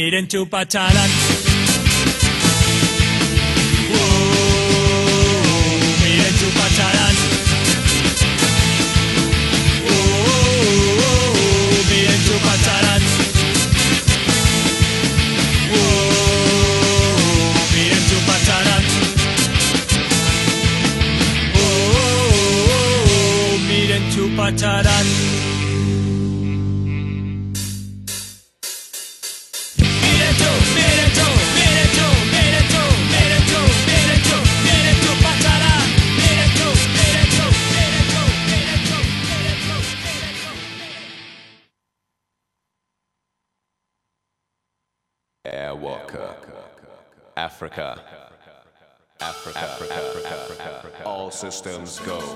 miren txupatxaran. Miren txupatxaran. Uh, miren txupatxaran. Uh, miren txupatxaran. Uh, miren. Systems go.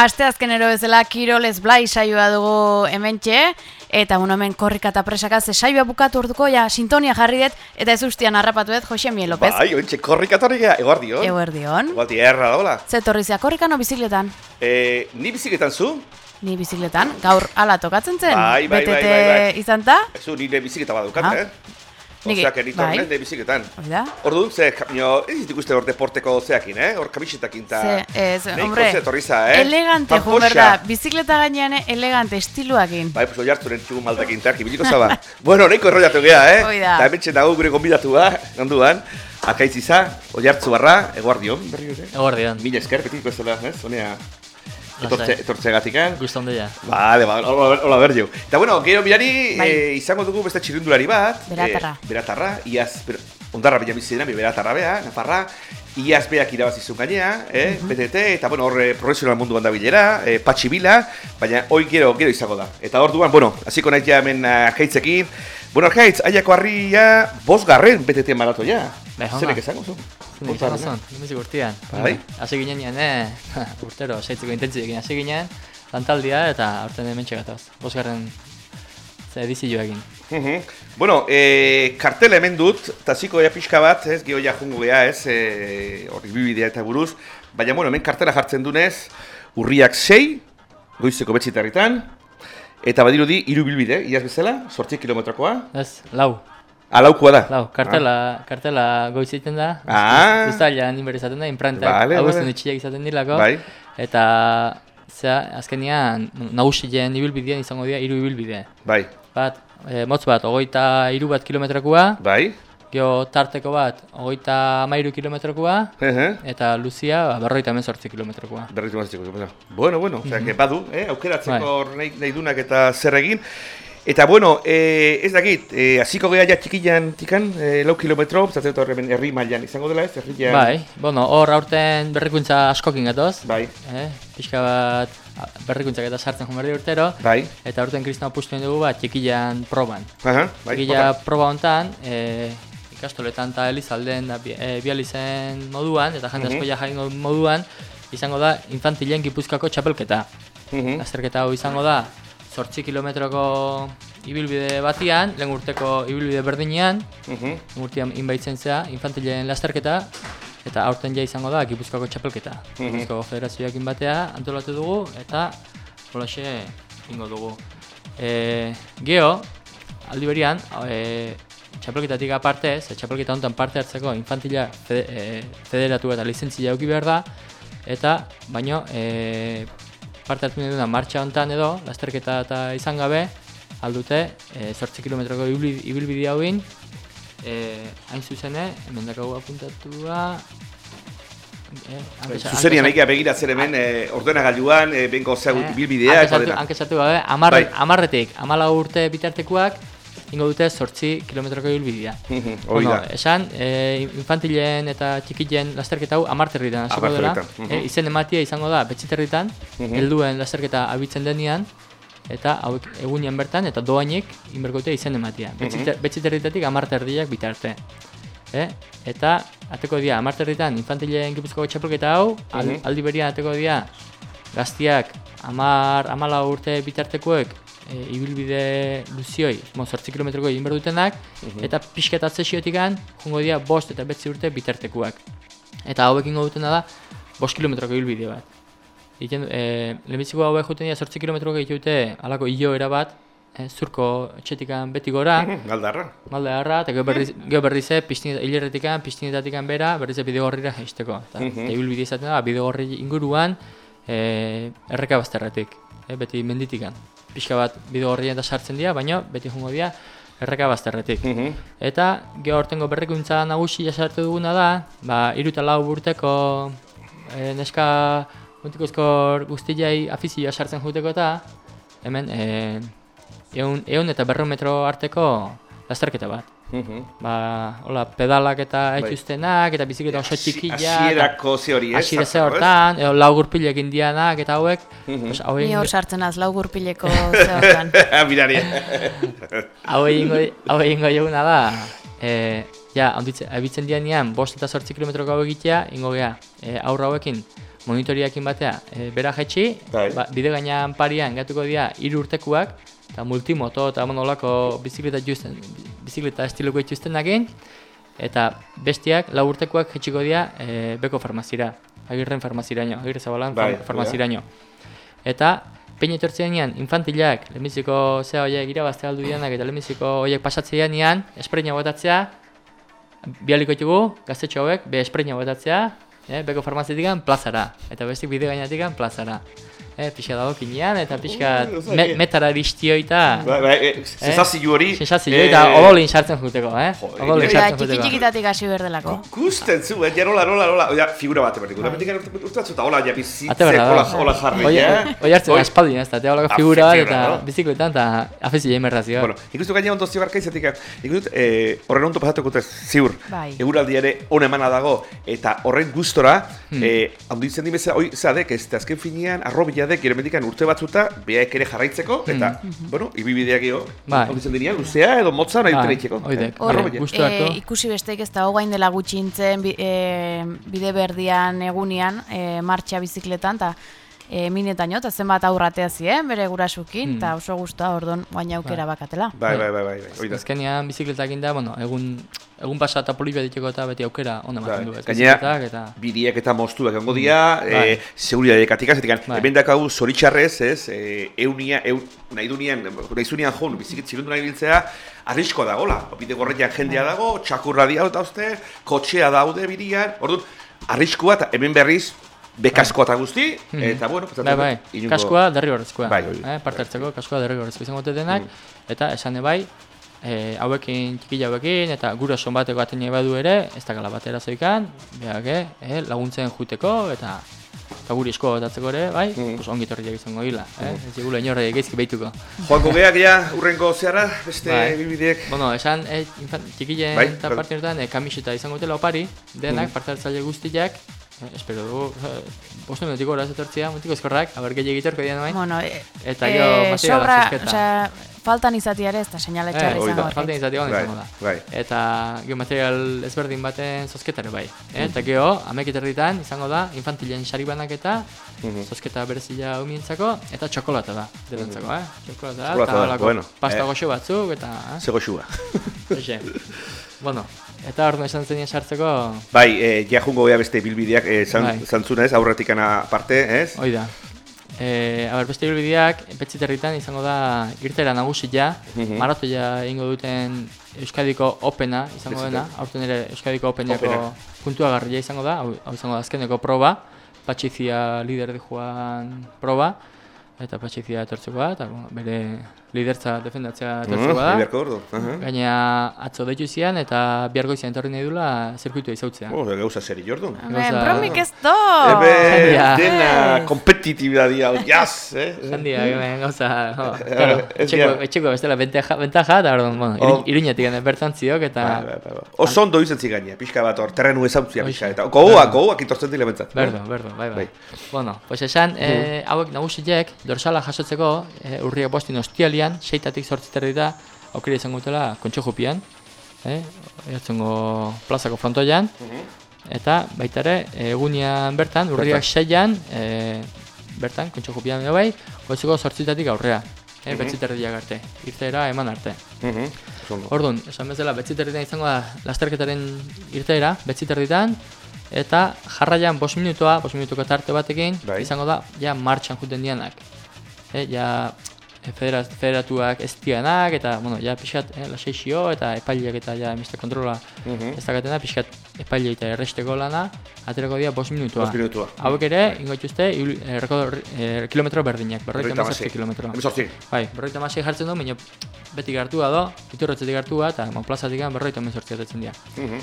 Aste azkenero bezala Kirolez Blai saioa dugu hementxe, eta bueno, hemen korrika eta presaka ze saioa bukatu orduko, ja, sintonia jarri dut, eta ez ustean harrapatu dut, Jose Mie López. Bai, ointxe korrika torrika, eguardio. Eguerdion. Eguardi erra daula. Ze torrizia, korrika no bizikletan? E, ni biziketan zu? Ni bizikletan, gaur ala tokatzen zen? Bai, bai, bai, bai, bai. izan ta? Zu nire biziketa badukat, Ah. eh? Ozeak eritorren, bai. bai. nire biziketan. Hori da? Orduan, ze, kamio, ez ditu ikuste hor deporteko zeakin, eh? Hor kabixetakin ta... Ze, ez, hombre, torriza, eh? elegante jun berda, bizikleta gainean elegante estiluakin. Bai, pues oi hartzuren txugun maldakin tarki, biliko zaba. bueno, nahiko erroiatu geha, eh? Hoi da. Hemen txenago gure gonbidatua, onduan. Akaitz iza, oi hartzu barra, eguardion, berri ere. Eguardian, Mila esker, betiko ez dela, ez? Honea. Etortze, gatikan. guztan deia. Vale, ba, hola, hola berdio. Eta bueno, gero mirari Bai. eh, izango dugu beste txirindulari bat. Beratarra. Eh, beratarra, iaz, ber, ondarra bila bizi dena, beratarra bea, nafarra. Iaz beak irabazizun gainea, eh, BTT, eta bueno, horre profesional munduan da bilera, eh, patxi bila, baina hoi gero, gero izango da. Eta hor duan, bueno, hasiko nahi hemen uh. Bueno, arkaitz, aiako harria, bos garren BTT maratoia. Bai. Zerek esango zu? Nik izan zon, nimizik urtean. Bai. Hasi ginen nian, eh, urtero, seitzeko intentziekin hasi ginen, lantaldia eta aurten hemen txegatoz. Bosgarren ze edizioekin. Mhm. Bueno, e, kartela hemen dut, eta ziko ea pixka bat, ez, geho ja jungo geha, ez, e, horri bibidea eta buruz, baina, bueno, hemen kartela jartzen dunez, urriak sei, goizeko betxitarritan, eta badirudi, hiru bilbide, iaz bezala, sortzi kilometrokoa, Ez, lau, alaukua da. lau, kartela, kartela goiz egiten da. Ah. Uztailan inber izaten da, imprantak, Vale, hau vale. itxiak izaten dilako. Bai. Eta, zera, azkenian, nagusien ibilbidean izango dira hiru ibilbide. Bai, Bat, e, motz bat, hogeita iru bat kilometrokoa, Bai. gero tarteko bat, hogeita amairu kilometrokoa, Ehe. eta luzia, ba, berroita hemezortzi kilometrokoa. Berritu mazteko, bueno. Bueno, bueno, osea, que badu, eh, aukeratzeko Bai. nahi dunak eta zer egin. Eta bueno, eh, ez dakit, eh, hasiko gea ja txikilan tikan, eh, lau kilometro, zatzen horremen herri mailan izango dela ez, herrian. Bai, bueno, hor aurten berrikuntza askokin gatoz, Bai, eh? pixka bat berrikuntzak eta sartzen joan berdi urtero, bai, eta aurten kristana pustu dugu bat txikilan proban. aha, bai, Txikila opa. proba hontan, e, ikastoletan eta elizalden da e, bializen moduan, eta jende asko Mhm. ja jaingo moduan, izango da infantilen gipuzkoako txapelketa. Mhm. Azterketa hau izango da, zortzi kilometroko ibilbide batian, lehen urteko ibilbide berdinean, Mhm. lehen urtean inbaitzen zea, infantilen lasterketa, eta aurten ja izango da Gipuzkoako txapelketa. Mhm. Gipuzkoako federazioakin batea antolatu dugu, eta holaxe ingo dugu. E, geo, aldi berian, e, txapelketatik aparte, ze txapelketa honetan parte hartzeko infantila fede, e, federatu eta lizentzia eduki behar da, eta baino e, parte hartu nahi duna martxa honetan edo, lasterketa eta izan gabe, aldute e, 8 kilometroko ibilbide, ibilbide hauin, e, hain zuzene, hemen dakagu apuntatua, e, hanke sa- egia begira zer hemen, eh, ordenagailuan, eh, bengo zea Eh, bilbidea, hanke eta dena. Hanke sartu gabe, Bai. amarretik, amala urte bitartekoak, ingo dute 8 kilometroko ibilbidea. Mhm, Hori Bueno, da. esan, e, infantilen eta txikilen lasterketa hau amarterritan hasiko dela. Mhm. E, izen ematia izango da betziterritan, Mhm. helduen lasterketa abitzen denean, eta hauek egunean bertan, eta doainik inberkote izen ematia. Betziter, betziterritatik amarterdiak bitarte. E? Eta ateko dia amarterritan infantilen gipuzkoako txapelketa hau, al, Mhm. aldi berian ateko dia gaztiak amar, amala urte bitartekoek e, ibilbide luzioi, 8 kilometroko egin behar dutenak, eta pixket atzesiotik jungo dira bost eta betzi urte bitartekoak. Eta hauek ingo dutena da, bost kilometroko ibilbide bat. Iten, e, lehenbiziko hauek juten dira 8 kilometroko egite alako iloera bat, e, zurko etxetikan beti gora, Galdarra. malde harra, eta gero berriz, gero berriz ze, pistin, hilerretikan, pistinetatikan bera, berriz ze bidegorrira jaisteko. Eta Mhm. eta ibilbide izaten da, bidegorri inguruan, e, erreka bazterretik, e, beti menditikan. Pixka bat bidegorrien eta sartzen dira, baina beti jungo dira erreka bazterretik. Mhm. Eta gero hortengo berrikuntza nagusia sartu duguna da, ba, iru eta lau urteko e, neska mutikozko guztiai afizioa sartzen juteko eta hemen e, eun, eun eta berreun metro arteko lasterketa bat. Mhm. Ba, hola, pedalak eta Bai. etxuztenak eta bizikleta oso txikia. Hasierako ze hori, ez? Hasiera ze hortan, edo lau gurpilek indianak eta hauek, Mhm. pues, hauei Ni hor sartzen az, lau gurpileko zehortan. Mirari. hauei ingo, hauei ingo joguna da, e, ja, onditze, abitzen dianean, bost eta sortzi kilometroko hau egitea, ingo gea, e, aurra hauekin, monitoriakin batea, e, bera jetxi, Bai. ba, bide gainean parian gatuko dira hiru urtekuak, eta multimoto eta monolako bizikleta justen, bizikleta estiloko ituztenakin, eta bestiak lau urtekoak jetxiko dira e, beko farmazira, agirren farmaziraino, agirre zabalan Bai, far, farmaziraino. Eta pein etortzean lehenbiziko lehenbiziko zea horiek irabazte aldu dianak eta lehenbiziko horiek pasatzea nian, espreina botatzea, bialiko ditugu, gaztetxo hauek, be espreina botatzea, eh, beko farmaziatikan plazara, eta bestik bide gainatikan plazara. Eh, pixka dago kinean, eta pixka Uh, me, metara iristioita, Bai, bai, eh, sensazio hori. sensazio eh, eta odolin sartzen juteko, eh? Hori Hori da, sartzen txiki juteko. txikitatik hasi behar delako. Gusten zu, eh, ja nola, nola, nola, oia, figura bat ebertiko. Da, betik urtatzu eta hola, ja, bizitzek, berda, hola, da. jarri, eh? Oi hartzen aspaldin ez da, eta holako figura bat eta bizikletan eta afizio emerrazio. Bueno, ikustu gaina ondo zibarka izatik, ikustut, eh, horren ondo pasatuko dut ziur, Bai. eguraldi ere on emana dago, eta horren gustora, Hmm. eh, handitzen di bezala, oi, zadek, ez, eta azken finean, arrobila dek, mendikan urte batzuta, behaek ere jarraitzeko, eta, bueno, ibibideak geho, Hmm. Bai. dinean, luzea edo motza nahi duten itxeko. oidek. Hor, Arrobila. Gustu hartu. eh, ikusi besteik ez da hogain dela gutxintzen bi, eh, bide berdian egunean, eh, martxa bizikletan, eta e, minetaino, eta zenbat aurratea zien, bere gurasukin, eta oso guztua, ordon, guaina aukera bakatela. Bai, bai, bai, bai, bai. Azkenean bizikletakin da, bueno, egun, egun pasa eta polibia diteko eta beti aukera ona ematen du. Bai. Gainera, bizikletak eta... biriek eta moztuak egongo dira, Bai. e, seguridadekatik azetik, Bai. hemen dakau zoritxarrez, ez, e, eunia, eu, nahi dunean, nahi zunean joan, bizikit zilundu nahi biltzea, arrisko da, gola, bide gorretan jendea Bai. dago, txakurra dia eta uste, kotxea daude birian, orduan, arriskua eta hemen berriz, bekaskoa eta guzti, Mhm. eta bueno, Bai, bai, dut, inongo- kaskoa derrigorrezkoa. Bai, hori. eh, parte hartzeko kaskoa derrigorrezkoa izango dute denak, Mm. eta esan bai, e, hauekin, txikila hauekin, eta gurason bateko atene badu ere, ez da batera zoikan, behak, eh, laguntzen juteko, eta eta guri esko botatzeko ere, bai, Mm. pues ongi torriak izango gila, eh? Ez digula inorre geizki behituko. Joango geak ja, urrengo zeharra, beste Bai. bilbideek. Bueno, esan, eh, infan, txikilen Bai, eta bai. parte honetan, eh, kamiseta izango dutela opari, denak, Mhm. parte hartzaile guztiak, eh, espero dugu, eh, bostu minutik gora ez etortzia, mutiko eskorrak, aber gehiagik egiterko dian bai. Bueno, e, Eta gero materiala sobra, osea, faltan izatea ere ez da seinale Eh, da, izango. falta izatea hona Bai, izango da. bai. Eta gero material ezberdin baten zozketare bai. Mm. Eh? Eta gero, amek erditan izango da, infantilen sari banaketa, Mhm. zozketa berezila umientzako, eta txokolata da, denentzako, eh? Txokolata da, Txokolata eta da, holako bueno, pasta eh. goxo batzuk, eta... Eh? Zego xua. Hoxe. bueno, eta orduan esan zenien sartzeko, Bai, eh, ja jungo gea beste bilbideak eh, zan, Bai. zantzuna ez, aurretikana parte, ez? hoi da. E, aber, beste bilbideak, petziterritan izango da irtera nagusia, Mhm. maratoia egingo duten Euskadiko Opena izango dena, Betziter. aurten ere Euskadiko Openeko Opena. puntuagarria izango da, hau, izango da azkeneko proba, Patxizia lider de joan proba, eta Patxizia etortzeko da, eta bere lidertza defendatzea etortzeko da. Iberko ordu. Aha. Gaina atzo deitu zian eta bihar goizean etorri nahi dula zirkuitua izautzea. Oh, gauza seri jordun. Gauza- bromik ez do! Ebe, dena kompetitibidadia, jaz, eh? Hemen gauza, jo, claro, ez etxeko, etxeko bestela ventaja, ventaja eta orduan, bueno, Oh. iru, iruñetik gane bertan ziok eta Bai, bai, bai. Oso ondo izen zigaina, pixka bat hor, terrenu ezautzia pixka, eta gogoak, gogoak itortzen dile bentzat. Berdo, berdo, bai, bai. Bai. Bueno, pues esan, eh, hauek nagusiek, dorsala jasotzeko, eh, urriak bostin ostialian, seitatik sortziterri da, aukera izango dutela kontxo jupian, eh, ertzungo plazako frontoian, eta baita ere, egunean bertan, urriak Bertan. seian, eh, bertan, kontxo jupian ere bai, goizeko sortzitatik aurrea, eh, betziterriak arte, irteera eman arte. Mhm, oso ondo. Orduan, esan bezala, betziterritan izango da lasterketaren irteera, betziterritan, eta jarraian bost minutua, bost minutuko tarte batekin, Bai. izango da, ja martxan juten dianak. E, ja, e, federaz, federatuak ez dianak, eta, bueno, ja pixkat, eh, lasaixio, eta epaileak eta ja emiste kontrola Mhm. ez dakatena, pixkat epaile eta erresteko lana, aterako dira bost minutua. Bost minutua. Hauek ere, ingo dituzte, ibil- eh, eh, kilometro berdinak, berroita mazazpi hamasei. kilometro. Bai, berroita hamasei jartzen du, baina beti gartua do, iturrotzetik gartua, eta bon, plazatik berroita hemezortzi atetzen dira. Mhm.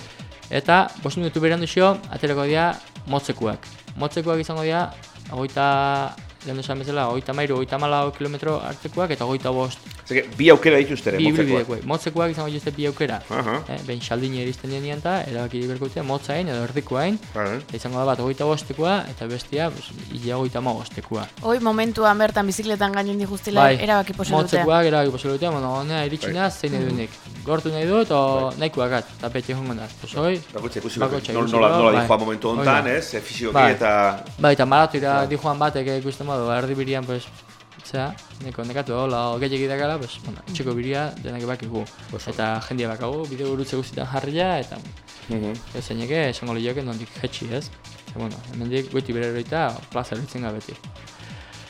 Eta, bost minutu berandu xo, aterako dira motzekuak. Motzekuak izango dira, hogeita, lehen esan bezala, hogeita mairu, hogeita malau kilometro artekoak, eta hogeita bost Zeke, bi aukera dituzte ere, bi motzekoak. ibilbidekoak. Motzekuak izango dituzte bi aukera. Aha. Eh, behin saldini eristen dien eta erabaki berkute motzain edo erdikoain, Bai. eta izango da bat hogeita bostekoa, eta bestia, pues, ia hogeita ma bostekoa. Hoi momentuan bertan bizikletan gainen dihuztila Bai, erabaki posibilitatea. Motzekoak erabaki posibilitatea, bueno, honea iritsi naz, zein nahi duenik. Gortu nahi du, eta nahikoak at, eta beti jongo naz. Pues hoi, Bakoitza ikusi Bakoitza nola, ikusiko, nola, nola bai. dijoa momentu Hoi honetan, da. ez? Eh, Fisioki Bai. eta... Bai, eta maratoira di joan batek eh, ikusten badu, erdi birian, pues, zera, neko nekatu hola, o gehiagik dakala, pues, bueno, etxeko biria denak bakigu. Eta jendia bakagu, bideo gurutze guztietan jarria, eta Mhm. ez zeineke, esango lehioke nondik jetxi, ez? Eta, bueno, hemendik goiti bereroita, plaza eritzen beti.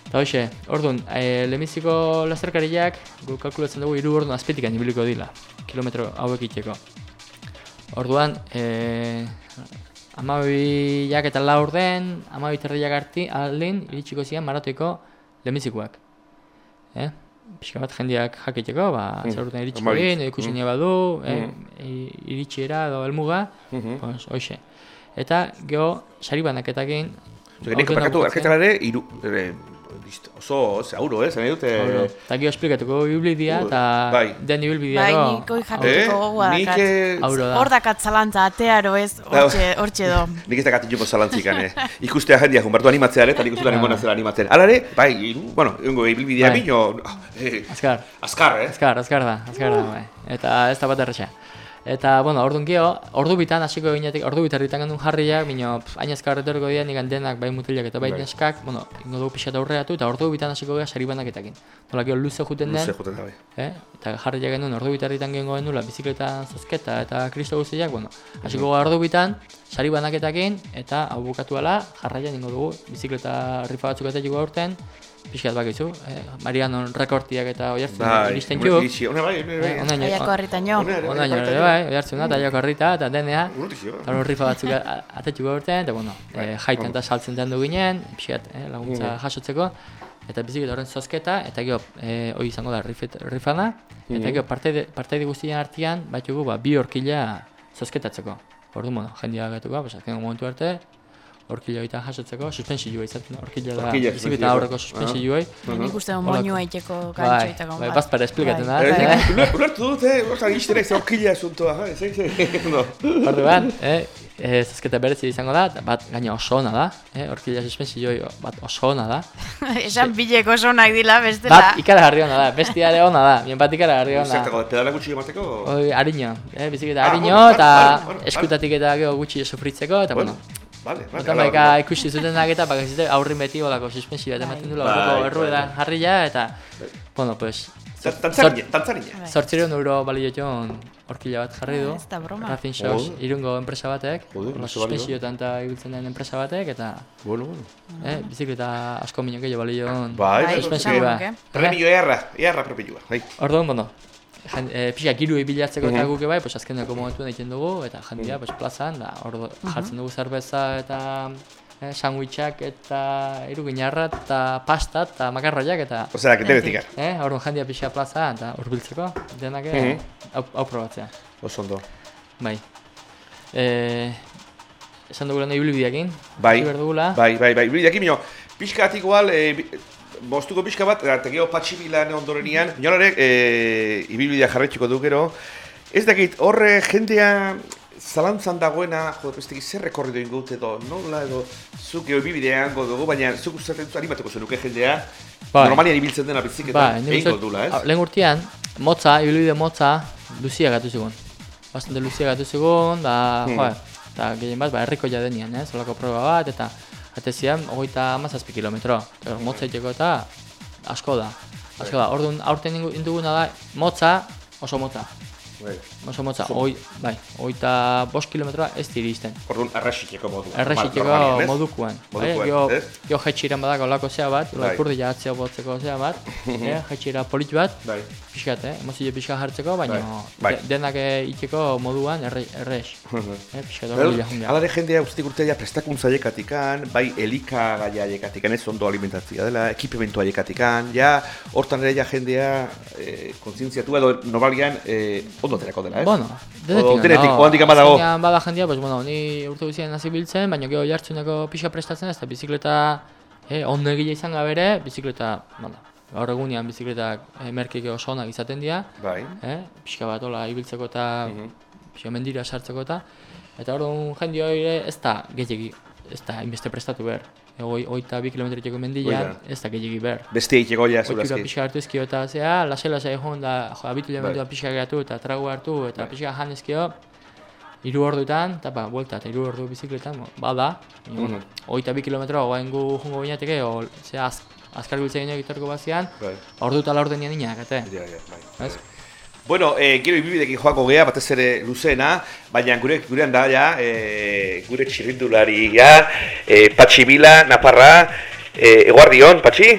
Eta hoxe, orduan, e, lehenbiziko lasterkariak, gu kalkulatzen dugu hiru orduan azpetikan ibiliko dila, kilometro hauek itxeko. Orduan, e, amabiak eta laur den, amabi terdiak arti, aldin, iritsiko zian maratoiko lehenbizikoak. Eh? Pixka bat jendeak jakiteko, ba, Mm, zer urtean iritsiko egin, ikusi Mm. badu, eh, i- iritsiera edo helmuga, Mhm. pues, hoxe. Eta, geho, sari banaketakin, agurtzen- arketara ere, iru, ere, oso, zauro, ez? Nahi dute... Da. Eta gero esplikatuko ibilbidea, eta Bai. den Bai, ibilbideako... nik hoi Eh? gogoa Nik, dakat. eh, Auro da. Hor dakat zalantza, atearo ez, hortxe, do. Nik ez dakat inoko zalantzikan, eh? Ikustea jendia junbertu animatzea eta nik Ah. da zela animatzen. Hala ere, bai, iru, bueno, egungo ibilbidea Bai. bino, ah, eh, Azkar, azkar, eh? azkar, azkar da, azkar da, bai. Eta ez da bat erresa. Eta, bueno, orduan geho, ordu bitan hasiko ginetik, ordu bitan ditan genuen jarriak, bino, hain azkar etorriko dira, nigan denak, bai mutilak eta bai Bai. neskak, bueno, ingo dugu pixat aurreatu, eta ordu bitan hasiko gara sari banaketakin. Nola gero luze juten den, Luze joten da, bai. eh? eta jarriak genuen ordu bitan ditan gengo genuela, bizikletan zozketa eta kristo guztiak, bueno, hasiko gara ordu bitan, sari banaketakin, eta hau bukatu ala, jarraian ingo dugu, bizikleta rifa batzuk eta aurten, pixkat bakizu, eh, Marianon rekortiak eta oiartzen Bai, iristen iritsi, hone bai, hone bai. Aiako harritaino. Ere. bai, oiartzen da, aiako harrita eta denea. Urrutixo, Eta hor rifa batzuk atetuko urtean, eta bueno, Bai, eh, jaitan ondo. eta saltzen den du ginen, pixkat eh, laguntza jasotzeko, eta bizikleta horren zozketa, eta gero, eh, hoi izango da rifana, eta Mhm. gero partaide, partaide guztien artean, baitugu ba, bi horkila zozketatzeko. Ordu, bueno, jendea gatuko, pues, azkeneko momentu arte, horkila egiten jasotzeko, suspensioa izaten da, horkila da, bizikleta aurreko suspensioa. Nik uste dut moinu aiteko Bai, gantxoitako. bai, bazpara esplikatzen da. Eh, eh? nik uler- Ulertu dut, eh, hortan iztenek zaukila asuntoa, eh, zei, zei, no. Orduan, eh, eh, zozketa berezi izango da, bat gaina oso ona da, eh, horkila suspensioi bat oso ona da. Esan bileko sonak dila, bestela. Bat ikaragarri ona da, bestia ere ona da, bien bat ikaragarri ona. Zertako, pedala gutxi emateko? Oi, harino, eh, bizikleta Ah, harino, bueno, eta eskutatik eta gero gutxi sufritzeko, eta bueno. Vale. Eta maika hala. ikusi zutenak eta bakizite aurrin beti olako suspensioa eta ematen dula Bai, horreko bai, errueda bai. jarria eta, bueno, pues, Tan- Tantzarina. Bai. Zortzireun euro balioeton horkila bat jarri du. Ah, ez da broma. Racing Shows, Oh. irungo enpresa batek, balio. suspensioetan eta ibiltzen den enpresa batek, eta Bueno, bueno. eh, bizikleta asko minok gehiago balioon Bai, Bai, suspensioa. esango ba. nuke. Premio earra, earra propilua. Bai. Orduan, bueno, jen, e, pixka giru bilatzeko eta Mhm. guke bai, pues azkeneko momentuan egiten dugu, eta jendea pues, plazan, da, ordu, jartzen dugu zerbeza eta eh, sandwichak eta iruginarra eta pasta eta makarroiak eta Osea, que debe ticar. eh, orduan jendea pixka plaza eta hurbiltzeko denak eh, Mhm. hau, hau probatzea. Oso ondo. Bai. Eh, esan dugula nahi ibilbideekin. Bai, bai, bai, bai. Bideak imio, pixka bat igual, e, moztuko pixka bat, eta gero patxibilan ondorenian, nolare, e, ibilbidea jarretxiko du gero. Ez dakit, horre jendea zalantzan dagoena, jo, beste zer rekorrido ingut edo, nola edo, zuk gero ibilbidea hango dugu, baina zuk dut animatuko zenuke jendea, Bai. normalian ibiltzen dena biziketan, Bai, nik egingo dula, ah, ez? Lehen urtean, motza, ibilbide motza, luzia gatu zigun. Bastante luzia gatu zigun, da, Hmm. joa, eta gehien bat, ba, herriko jadenian, ez, olako proba bat, eta atezian, hogeita amazazpi kilometro. Eta hor, motza iteko eta asko da. Asko da, orduan, aurten induguna da, motza, oso motza. Bai. Oso motza, hoi, bai, hogeita bost kilometroa ez izten. Orduan, arraxiteko modu. Errexiteko ez? modukuan. Bai, ez? gio jetxiran badako olako zea bat, Bai. lapurdia atzea botzeko zea bat, eh, jetxira polit bat, Bai. pixkat, eh, emozio pixka jartzeko, baina Bai. de- denak eh, iteko moduan erre, errex. eh, pixkat Hala hori jungia. ere jendea uste urtea prestakuntza aiekatikan, bai elikagaia aiekatikan, ez ondo alimentatzia dela, ekipimentu aiekatikan, ja, hortan ere ja jendea e, kontzientziatu edo normalian e, ondo dela, ez? Bueno, O, denetik, ohandik badago. Azkenean bada jendia, pues, bueno, ni urte guztien hasi biltzen, baina gero jartzuneko pixa prestatzen ez, eta bizikleta eh, ondo egile izan gabere, bizikleta, bueno, gaur egunean bizikletak eh, merkik oso onak izaten dira, Bai. eh, pixka bat hola ibiltzeko eta Mhm. pixka mendira sartzeko eta eta jende hori ere ez da gehiagi, ez da inbeste prestatu behar. Hoi, hoita bi kilometritzeko mendian, ez da gehiagi behar. Beste egiteko ja, Oitura zurazki. pixka hartu ezkio eta zea, lase-lase egon da, jo, abitu Bai. elementua pixka geratu eta tragu hartu eta Bai. pixka jan ezkio, hiru orduetan, eta ba, buelta, eta hiru ordu bizikletan, bada, bueno, Mhm. hogeita bi kilometro, guain gu jungo binateke, o, zea, az, azkar biltzen gineak itorko bazian, Bai. ordu eta laur denian inak, ete. Ja, ja, bai. Ez? Bueno, eh, gero ibibidekin joako gea, batez ere luzeena, baina gure gurean da, ja, eh, gure txirrindularia, eh, Patxi Bila, Naparra, eh, eguardion, Patxi?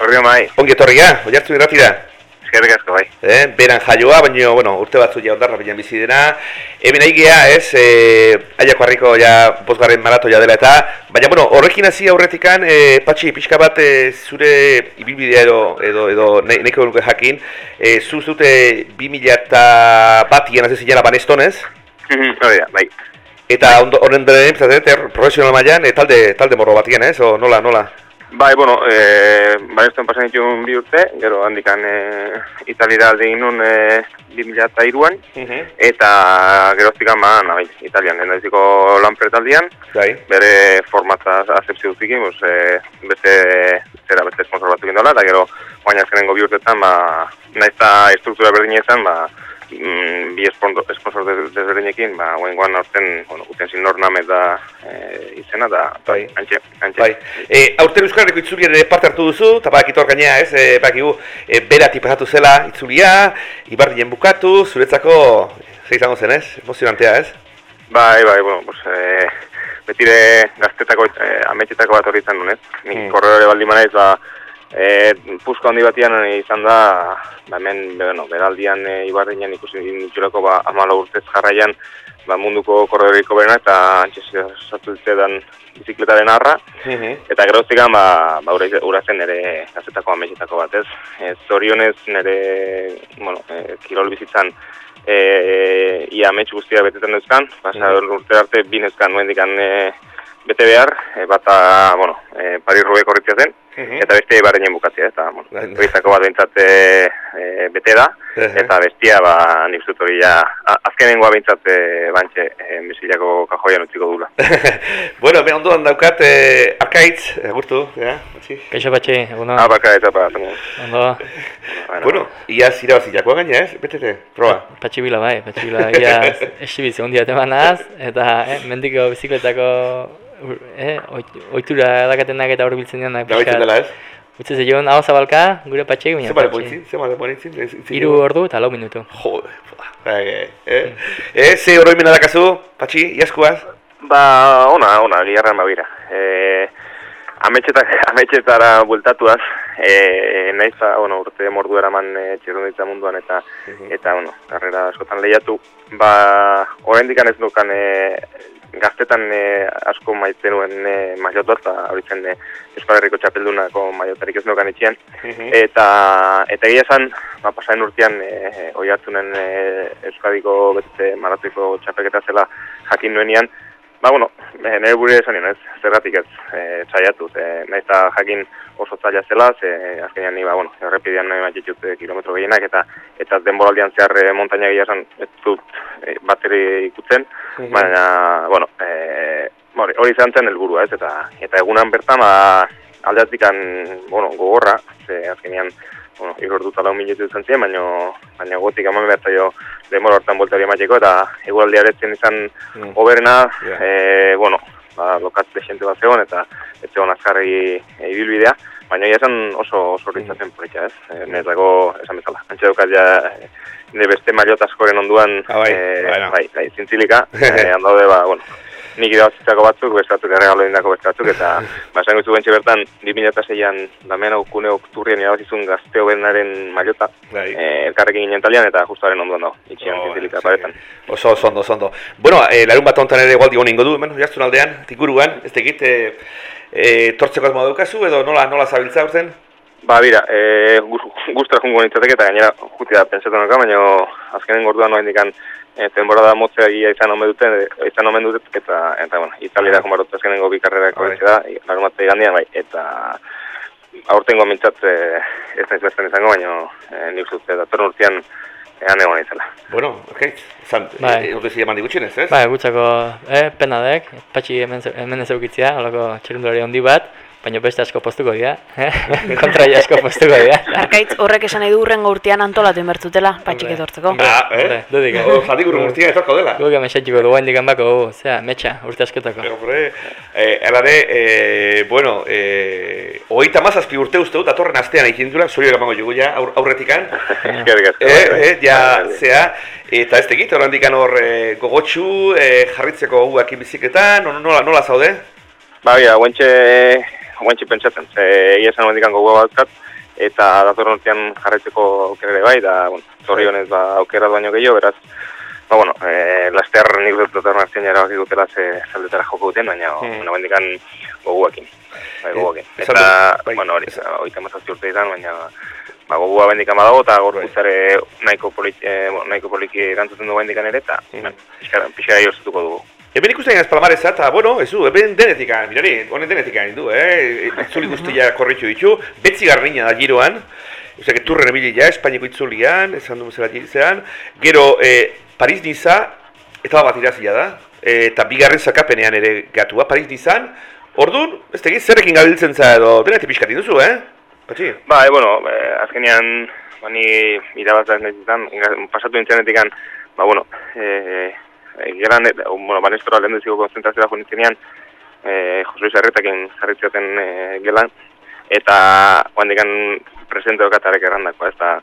Horrio mai, Ongi etorria, oiartu irratira. Eskerrik asko bai. Eh, beran jaioa, baina, bueno, urte batzu ja ondarra bilan bizi dena. Hemen nahi gea, ez, eh, aiako harriko ja bosgarren maratoia dela eta, baina, bueno, horrekin hasi aurretikan, eh, patxi, pixka bat eh, zure ibilbidea edo, edo, edo nahiko nuke jakin, eh, zu zute 2000 eta batian hasi zilera banestonez, Hori da, bai. eta ondo- horren denen, zaten, profesional mailan, eh, talde, talde morro batian, ez, o nola, nola? Bai, bueno, e, baneston pasan ditun bi urte, gero handikan e, Italira alde inun e, 2003an, eta geroztik ama, nahi, Italian, lehendaziko lan pretaldian, Bai, bere formatza azepzio duzikin, pues, e, beste, zera, beste sponsor batzuk indola, eta gero, baina azkenengo bi urtetan, ba, nahiz eta estruktura berdina izan, ba, bi sponsor, sponsor des- desberdinekin, ba, guen guan aurten, bueno, guten zin da e, izena, da, Bai. antxe, antxe. Bai. E, aurten Euskarriko itzulian parte hartu duzu, eta badakit hor gainea, ez, e, badakigu, e, berati pasatu zela itzulia, ibardinen bukatu, zuretzako, ze izango zen, ez? Emozionantea, ez? Bai, bai, bueno, pues, e, betire gaztetako, e, ametxetako bat hori izan nuen, ez? Ni Mm. korredore baldin manaiz, ba, E, puska handi batian izan da, ba, hemen, bueno, beraldian e, ibarriñan ikusi nitxurako ba, amala urtez jarraian, ba, munduko korredoriko berena eta antxe sartu dan bizikletaren arra. Eta geroztikan, ba, ba ura, ura zen nire gazetako ametxetako bat, ez? E, zorionez nire, bueno, e, kirol bizitzan, e, ia amets guztia betetzen duzkan, pasa urte arte binezkan nuen dikan e, bete behar, e, bata, bueno, e, Paris Roubaix korritzea zen, eta beste barreinen bukatzea, eta, bueno, Bai. horietako bat behintzat e, e, bete da, eta bestia, ba, nik zut hori ja, azkenengoa behintzat e, bantxe, e, mesilako kajoian utziko dula. bueno, ben ondoan daukat, eh, arkaitz, agurtu, ja. Kaixo patxi, egun Ah, baka eta ba, zengo. Ondo, Bueno, iaz irabazilakoa gaina, ez? Betete, proba. patxi bila bai, patxi bila ia esibizio hundia temanaz, eta eh, mendiko bizikletako eh, oit- oitura dakatenak eta horbiltzen dianak Gabaitzen dela, ez? Utzi zeion, hau zabalka, gure patxi, baina Zer patxi. pointzin, zer bare pointzin? Hiru ordu eta lau minutu. Jode, ba, eh, eh? Eh, ze oroimena dakazu, patxi, iazkoaz? Ba, ona, ona, giharran babira. E, ametxetak, ametxetara bueltatuaz, e, naiz, ba, bueno, urte mordu eraman e, txirrunditza munduan eta, eta, bueno, karrera askotan lehiatu. Ba, oraindik ez dukan e, gaztetan e, asko maite nuen e, maiot bat, ba, hori zen e, Euskal Herriko txapeldunako maiotarik ez dukan itxian. Eta, eta egia esan, ba, pasaren urtean, e, oi hartzunen e, Euskadiko betete maratoiko txapelketa zela jakin nuenian, Ba, bueno, eh, nire gure esan nion, ez, zergatik ez, e, txaiatu, ze, nahiz eta jakin oso txaila zela, ze, azkenean ni, ba, bueno, errepidean nahi bat ditut eh, kilometro gehienak, eta eta denboraldian zehar e, montaina esan, ez dut e, bateri ikutzen, baina, bueno, e, hori, hori izan zen helburua ez, eta, eta egunan bertan, ba, aldeatikan, bueno, gogorra, ze, azkenean, bueno, igor dut alau minutu izan ziren, baina, baina gotik eman behar zaio denbora hortan boltari emateko, eta eguraldi aretzen izan Mm. oberena, Ja. e, bueno, ba, lokat desente bat zegoen, eta ez zegoen azkarri e, ibilbidea, baina egia esan oso oso ritzatzen politxa ez, e, niretzako esan bezala. Antxe daukat ja, beste mailot askoren onduan, Ah, bai, e, bai, bai, zintzilika, e, handaude, ba, bueno, nik irabazitzako batzuk, beste batzuk erregalo indako beste batzuk, eta ba, esango zu bentsi bertan, 2006an damen aukune okturrien irabazizun gazteo benaren mailota, Bai. e, elkarrekin ginen talian, eta justaren onduan dago, itxian Oh, zintzilika sí. paretan. Oso, oso ondo, oso ondo. Bueno, eh, larun bat hontan ere igual digon ingo du, hemen, jartzun aldean, tikuruan, ez tekit, eh, eh, tortzeko asmoa daukazu, edo nola, nola zabiltza urten? Ba, bira, e, gustra jungo nintzateke eta gainera juti da pentsatu nuka, baina azkenen gorduan noa indikan e, temporada motzea egia izan omen duten, e, izan omen dut, eta, eta bueno, Italiara jomarot azkenengo bi karrera Bai. da, larun bat igandian, bai, eta aurtengo mintzat e, ez naiz bertan izango, baina e, nik uste datorren urtean ean egon izela. Bueno, ok, zan, Bai. eh, ote zile mandi gutxinez, ez? Bai, gutzako, eh, pena dek, patxi hemen, hemen ez eukitzia, holako txirrindulari handi bat, baina beste asko postuko dira, eh? kontraia asko postuko dira. Arkaitz horrek esan nahi du urrengo urtean antolatu inbertzutela, patxik etortzeko. Ah, eh? Dudik, eh? O, zatik urren guztia etorko dela. Guk hemen xatxiko dugu hendik bako, zera, metxa, urte askotako. Hombre, eh, erade, eh, bueno, eh, hogeita mazazpi urte uste dut, atorren astean egin dula, zuri egamango jugu ja, aur, aurretikan. Eskerrik asko. Eh, bai. eh, ja, zea, eta ez tekit, horrendikan hor eh, gogotxu, eh, jarritzeko guak biziketan, no- nola, nola zaude? Ba, bia, guentxe, guentxe pentsatzen, ze egia esan hondikan gogoa batzat, eta datorren urtean jarraitzeko aukera ere bai, da, bueno, zorionez ba, aukera baino gehiago, beraz, ba, bueno, e, laster nik dut datorren artean erabaki dutela ze zaldetara joko duten, baina, mm. hondikan goguakin, bai, goguakin. Eh, esan Eta, bai, bueno, hori, esan- oita mazazti urte izan, baina, ba, gogua bendikan badago, eta Bai. gorputzare nahiko, poliki, eh, nahiko poliki erantzuten du bendikan ere, eta, Mm. pixka, pixka jozutuko dugu. Hemen ikusten ez palamareza, eta, bueno, ez du, hemen denetikan, mirari, honen denetikan du, eh? Itzuli guztia korritu ditu, betzi garrina da giroan, Osea, que turren ebili ja, Espainiako itzulian, esan du zela zean, gero, eh, Paris Niza, eta bat irazia da, eh, eta bigarren zakapenean ere gatua, Paris Nizan, orduan, ez tegiz, zerrekin gabiltzen za edo, denetik pixkatin duzu, eh? Patxi? Ba, e, bueno, e, azkenean, ba, ni irabazta ez nahizitan, pasatu nintzenetik ba, bueno, e, e, geran, e, bueno, banestora lehen duziko konzentrazioa jo nintzenean, e, Jose Luis Arretakin jarritzaten e, gelan, eta handikan presente okatarek errandako, ez da,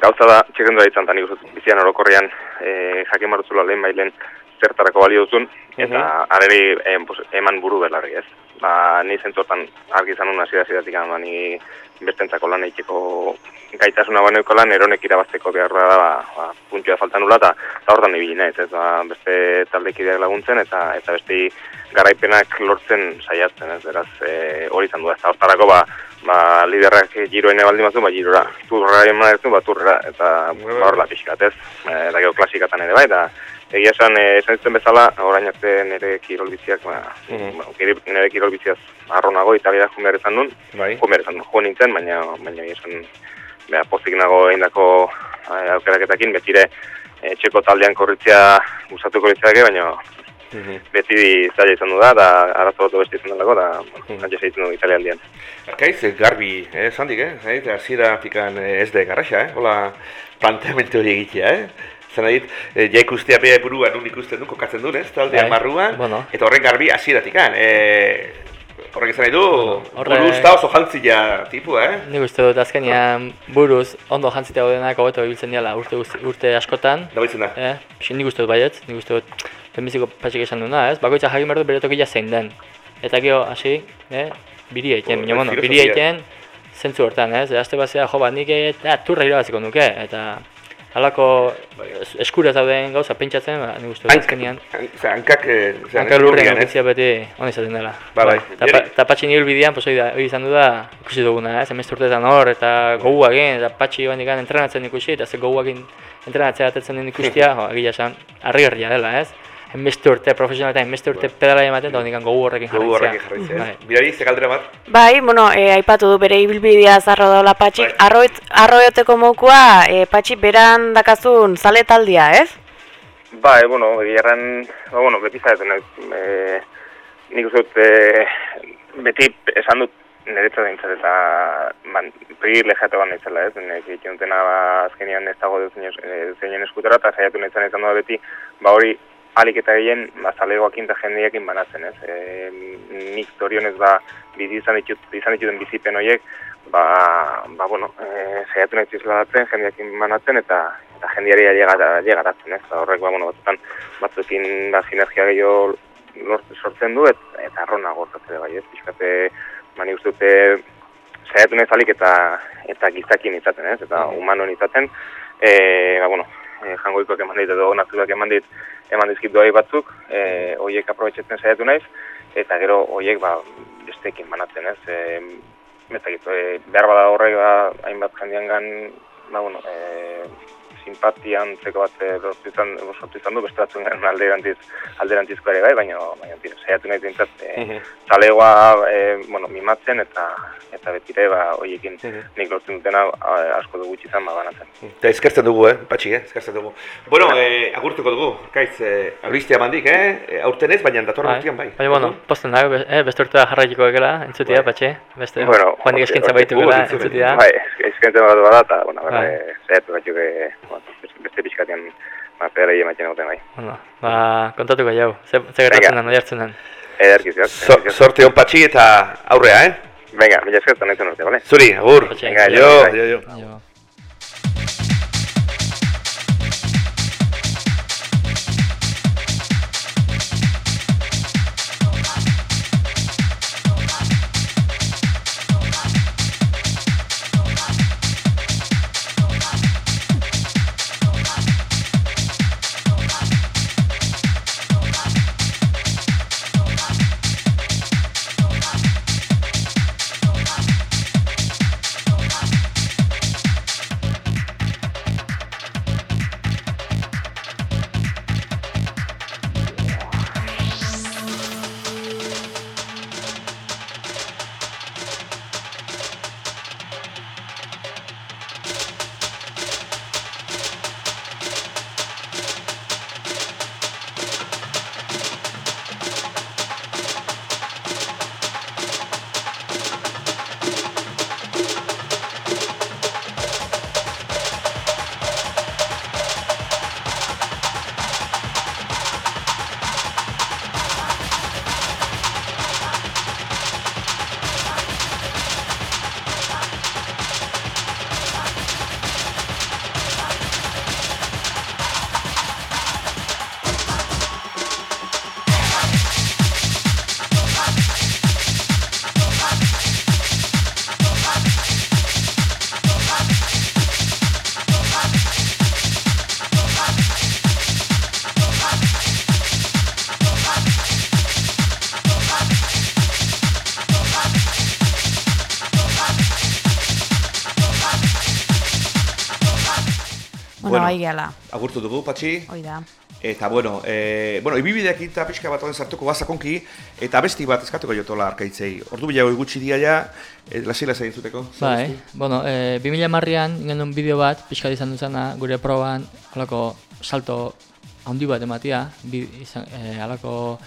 gauza da, txekendura ditzen, eta nik dut bizian orokorrean e, jakin barutzula lehen bailen zertarako balio duzun, eta Mhm. areri e, pues, eman buru belarri, ez? ba, ni zentzortan argi izan nuen hasiera hasieratik ba, ni bestentzako lan egiteko gaitasuna baneukala lan eronek irabazteko behar da ba, ba, puntua falta nula eta hortan ibili naiz, ez ba, beste taldekideak laguntzen eta eta beste garaipenak lortzen saiatzen, ez beraz e, hori izan du. Eta hortarako ba, ba liderrak giroene baldin batzu, ba girora, turra eman ba turra, eta ba, horrela pixkat, ez? E, eta gero klasikatan ere bai, eta egia esan, e, esan ditzen bezala, orain arte nire kirolbiziak, ba, bueno, kiri- nire kirolbiziaz arronago, Italia joan behar izan duen, Bai. joan behar izan duen, jo nintzen, baina, baina esan, beha, pozik nago eindako eh, aukeraketakin, betire, e, txeko taldean korritzea, gustatuko litzake, baina Mhm. beti zaila izan du da, eta arazo bat beste izan eta Mhm. bueno, antxe egiten du Italia aldean. Arkaiz, eh, garbi, eh, zandik, eh? Zait, hasiera pikan eh, ez de garraxa, eh? Hola, planteamendu hori egitea, eh? Zena dit, eh, ja ikustea beha burua nun ikusten du, kokatzen duen, ez? Taldean Bai, barruan, bueno. eta horren garbi hasieratik kan. Eh, horrek izan nahi du, horre- buruz da oso jantzia tipu, eh? Nik uste dut azkenean buruz ondo jantzita gaudenak hobeto ibiltzen diala urte, urte askotan. Da baitzen da. Eh, nik uste dut baietz, nik uste dut lehenbiziko patxik esan duena, ez? Bakoitza jakin behar du bere tokia zein den. Eta gero, hasi, eh, biri egiten, baina bueno, biri egiten zentzu hortan, ez? Azte bazea, jo, bat nik eta turra irabaziko nuke, eta halako es- eskura zauden gauza pentsatzen, ba, dut Hank, azkenean. hankak, eh, oza, Hanka lurren lurrean, eh? beti hona izaten dela. Ba, bai. Eta eta patxi nire bidean, pues hori, izan du da, ikusi duguna, ez? Emeztu urtetan hor, eta gogu egin, eta patxi joan entrenatzen ikusi, eta ze gogu egin entrenatzea atetzen den ikustia, jo, egia esan, harri dela, ez? Enbeste urte profesional eta enbeste urte pedala ematen, eta hondikan gogu horrekin Gogu jarritzea. horrekin jarraitzea, Bai. eh? Mirari, ze galdera bat? Bai, bueno, e, aipatu du bere ibilbidea zarro daula patxik. Bai. Arroioteko mokua, e, patxik beran dakazun zale taldia, ez? Ba, e, bueno, egiarran, ba, bueno, beti zaretzen, e, nik uste dut, e, beti esan dut niretzat dintzat eta ban, privilegiatu ban nintzela, ez? Nek egiten dutena, ba, azkenean ez dago zeinen eskutera, eta saiatu nintzen izan da beti, ba hori, alik eta gehien, ba, zalegoakin eta jendeekin banatzen, ez? E, nik zorionez, ba, bizi izan ditut, izan dituten bizipen horiek, ba, ba, bueno, e, saiatu nahi zizladatzen, jendeekin banatzen, eta eta jendeari ailegara, ailegaratzen, ez? Eta horrek, ba, bueno, batzutan, batzuekin, ba, sinergia gehiago lort- sortzen du, et, eta arrona gortatzea bai, ez? Pixkate, ba, nik uste dute, saiatu nahi zalik eta, eta gizakin izaten, ez? Eta humanon izaten, e, ba, bueno, e, jangoikoak eman dit, edo naturak eman dit, eman dizkit doai batzuk, e, horiek aprobetxetzen saiatu naiz, eta gero horiek, ba, bestekin banatzen, ez? E, dakit, e, behar bada horrek, ba, hainbat jendean ba, bueno, e, simpatian zeko bat e, lortu izan, sortu izan du, beste batzuen alderantiz, alderantizko ere bai, baina, baina tira, saiatu nahi dintzat, e, zalegoa, e, bueno, mimatzen eta eta betire, ba, hoiekin nik lortzen dutena asko du gutxi izan, ba, banatzen. Eta eskertzen dugu, eh, patxi, eh, eskertzen dugu. Bueno, eh, agurtuko dugu, kaiz, eh, albistea mandik, eh, eh, aurten ez, baina datorren urtean bai. Baina, bueno, posten dago, be- eh, beste urtea jarraikiko egela, entzutia, Bai. patxe, beste, Bueno, joan dik eskaintza hori- baitu gela, entzutia. Bai, eskaintzen bat bada, eta, bueno, Bai. zehatu batzuk, e, bueno, beste- pixkatean, ba, pedara ematen egoten bai. Bueno, ba, kontatuko jau, ze, ze gertatzen den, oi hartzen Ederkiz, ez? So, sorte hon patxi eta aurrea, eh? Venga, mila eskertan nahi zen urte, bale? Zuri, agur. Venga, Jo, jo, jo. Jo. Bueno, bai gehala, Agurtu dugu, Patxi. hoi da. Eta, bueno, e, bueno, ibibideak eta pixka bat oden sartuko bazakonki, eta besti bat eskatuko jotola arkaitzei. Ordu bilago gutxi diaia, e, lasila zain zuteko. Bai, bueno, e, 2000 marrian genuen bideo bat, pixka izan duzana, gure proban, halako salto handi bat ematia, bi, izan, e, halako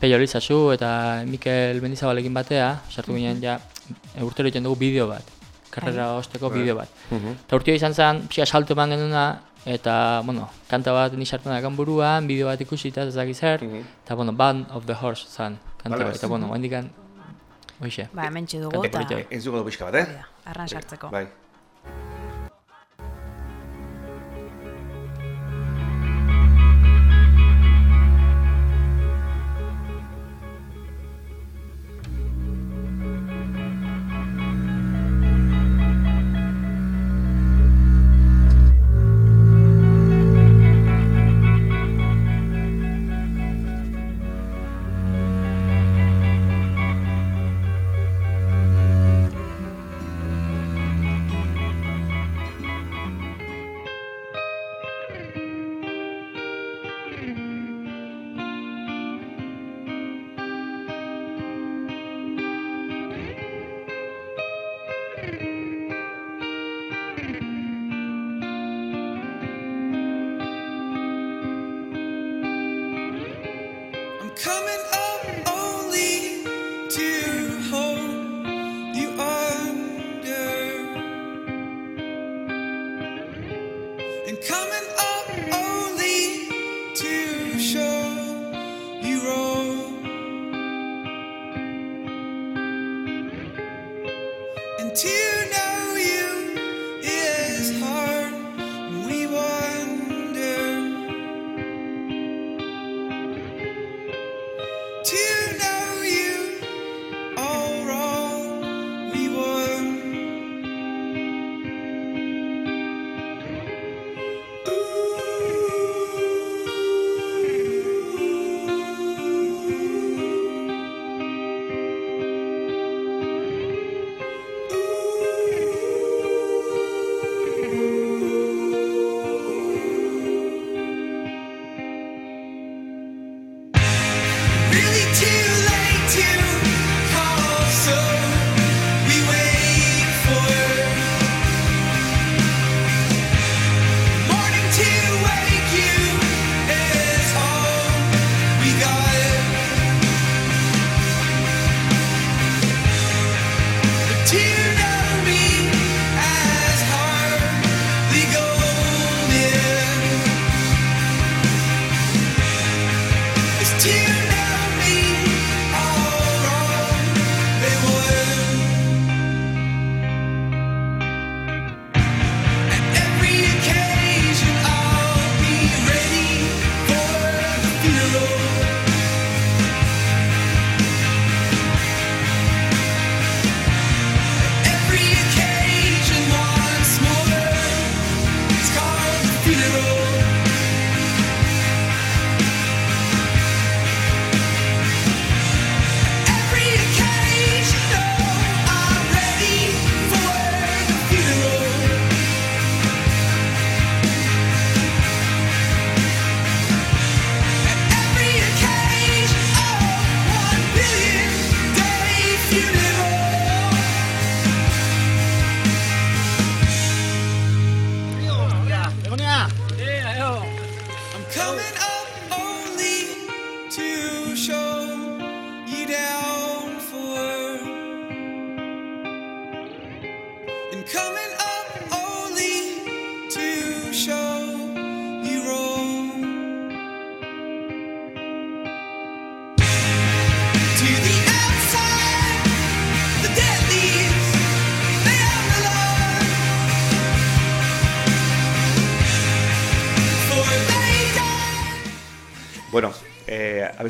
Peio Lizazu eta Mikel Mendizabalekin batea, sartu ginen ja, e, urtero egiten dugu bideo bat, karrera osteko bideo bat. Eta urteo izan zen, pixka salto eman genuna, eta, bueno, kanta bat ni sartu nagan buruan, bideo bat ikusita, ez dakit zer, eta, bueno, Band of the Horse zen, kanta Vale. bat, eta, bueno, handikan, hoxe. Ba, hementxe dugu, Kante eta Entzuko dugu pixka bat, eh? arran sartzeko. Bai.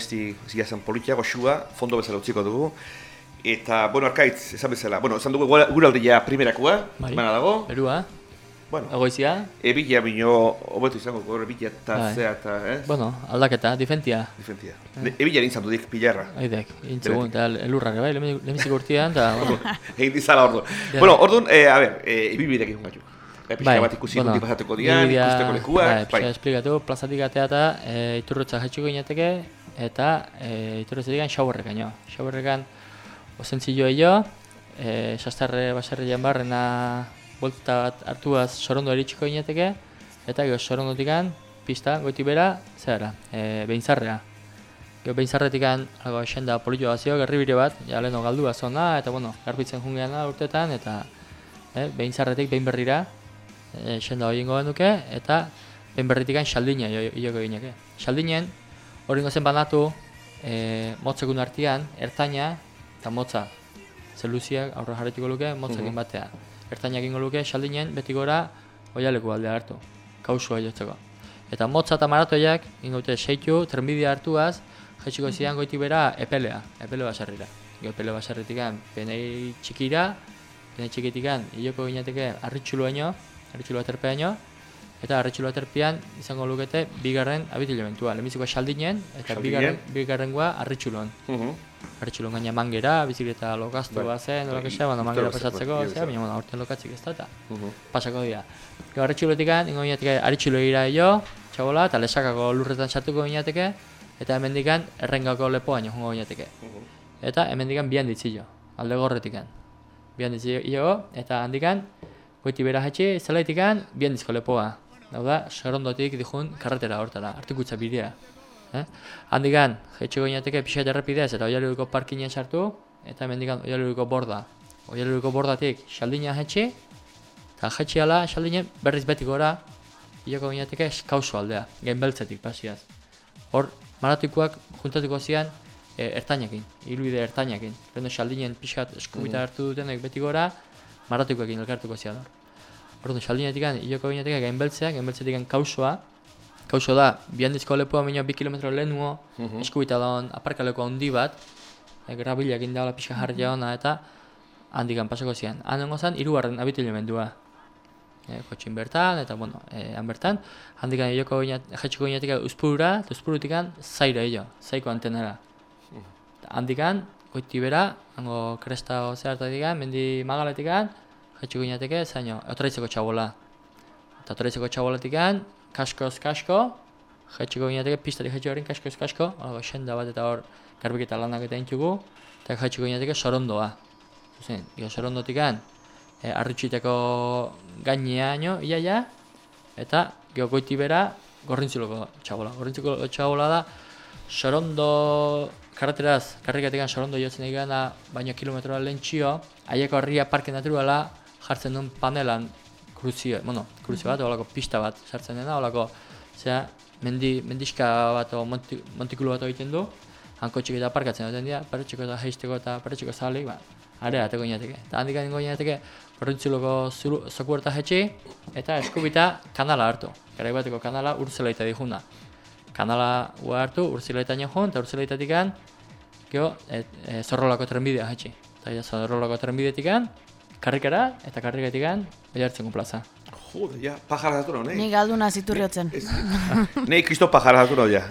Abesti zia zen politia, goxua, fondo bezala utziko dugu. Eta, bueno, arkaitz, esan bezala, bueno, esan dugu gura- gure aldeia primerakoa, Bai. dago. Berua, Bueno, egoizia, ebila bino, hobetu izango, gore bila eta Bai. zea eta, eh? bueno, aldaketa, difentia, Diferentzia. Ebila nintzen dudik pilarra. haidek, intzugun, eta elurrare, bai, lehenbizik urtean, eta, bueno, Egin dizala ordu. Bueno, orduan, eh, a ber, eh, ibibidek egun gaitu. E, pixka bat ikusi bueno, pasatuko dian, ikusteko lekuak, bai, bai. esplikatu, plazatik atea eta e, iturrotza jetxiko ginateke, eta e, iturrotzatik xauerrekaino. Xauerrekan ozentzio jo, e, sastarre baserri jan barrena bolta bat hartuaz sorondo eritxiko ginateke, eta gero sorondotikan pista goiti bera, zera, e, behintzarrea. Gero behintzarretikan, algo esenda polito bazio, gerribire bat, ja leheno galdu zona, eta bueno, garbitzen jungean da urtetan, eta e, behintzarretik behin berrira, e, senda hori ingo eta behin berritikan xaldina joko gineke. Xaldinen, hori zen banatu, e, motzekun artian, ertaina eta motza. Zeluziak aurra jarretiko luke, motzekin batea. Ertainak ingo luke, xaldinen, beti gora, oialeku aldea hartu, kausua jotzeko. Eta motza eta maratoiak, ingo dute seitu, trenbidea hartuaz, jetxiko zidan goiti bera epelea, epele baserrira. Gero epele baserritikan, penei txikira, penei txikitikan, hiloko ginateke arritxuluaino, arritxulu aterpeaino, eta arritxulu aterpean izango lukete bigarren abitilementua. Lehenbizikoa xaldinen, eta bigarren, bigarrengoa arritxuluan. Mhm. Arritxulun gaina mangera, bizikleta lokaztu Bai. bat zen, Bai, olak esan, baina mangera pasatzeko, bai, zera, bai. baina bueno, aurten lokatzik ez da, eta Mhm. pasako dira. Gero arritxuletik ingo ginateke arritxulo gira jo, txabola, eta lesakako lurretan sartuko ginateke, eta hemendikan errengako lepoaino jongo ginateke. Eta hemendikan bian ditzio, alde gorretikan. Bian ditzio, eta handikan, goiti bera hatxi, zelaitikan, bian dizko lepoa. Hau da, serondotik dijun karretera hortara, artikutza bidea. Eh? Handikan, jetxeko ginateke pixat errepidez eta oialuruko parkinen sartu, eta hemendikan oialuruko borda. Oialuruko bordatik xaldina jetxi, eta jetxi ala xaldinen berriz beti gora, hilako ginateke kauso aldea, genbeltzetik pasiaz. Hor, maratikoak juntatuko zian e, ertainakin, hilbide ertainakin. Lehen xaldinen pixat eskubita hartu dutenek beti gora, maratikoekin elkartuko zian hor. Orduan, xaldinetikan, hiloko ginetik gainbeltzea, gainbeltzetik kausoa, kauso da, bihandizko lepoa minio bi kilometro lehenuo, Mhm. eskubita daun aparkaleko handi bat, e, grabilak indala pixka jarri ona eta handikan pasako zian. Han nengo zen, irugarren abitilemendua. E, kotxin bertan, eta bueno, e, han bertan, handikan hiloko jetxiko ginetik uspurura, eta uspurutikan zaira hillo, zaiko antenara. Handikan, goiti bera, hango kresta zehartatikan, mendi magaletikan, jetxiko ginateke, zaino, otraitzeko txabola. Eta otraitzeko txaboletikan, kaskoz kasko, jetxiko ginateke, pistatik jetxiko horren kaskoz kasko, hor senda bat eta hor garbiketa lanak eta intxugu, eta jetxiko ginateke sorondoa. Zuzen, gero sorondotikan, e, arritxiteko gaineaino, iaia, eta gero goiti bera, gorrintzuloko txabola. Gorrintzuloko txabola da, sorondo karreteraz, karrikatekan sorondo jotzen egana, baina kilometroa lehen txio, haieko herria parke naturala jartzen duen panelan kruzio, bueno, kruzio bat, olako pista bat sartzen dena, olako, zera, mendi, mendiska bat o monti, montikulu bat egiten du, hanko txik eta parkatzen duten dira, paretxeko eta heisteko eta paretxeko zalik, ba, are ateko inateke. Eta handik ingo inateke, zulu- zokuerta jetxi, eta eskubita kanala hartu. Garai bateko kanala urzelaita dijuna. Kanala ua hartu, urzelaita joan, eta urzelaitatik gero, e, e, zorrolako trenbidea jetxi. Eta zorrolako trenbidetik karrikara, eta karriketik oiartzenko plaza. Jode, ja, pajara datu nahi. Ni galduna ziturriotzen. Nei, kristo pajara datu nahi, ja.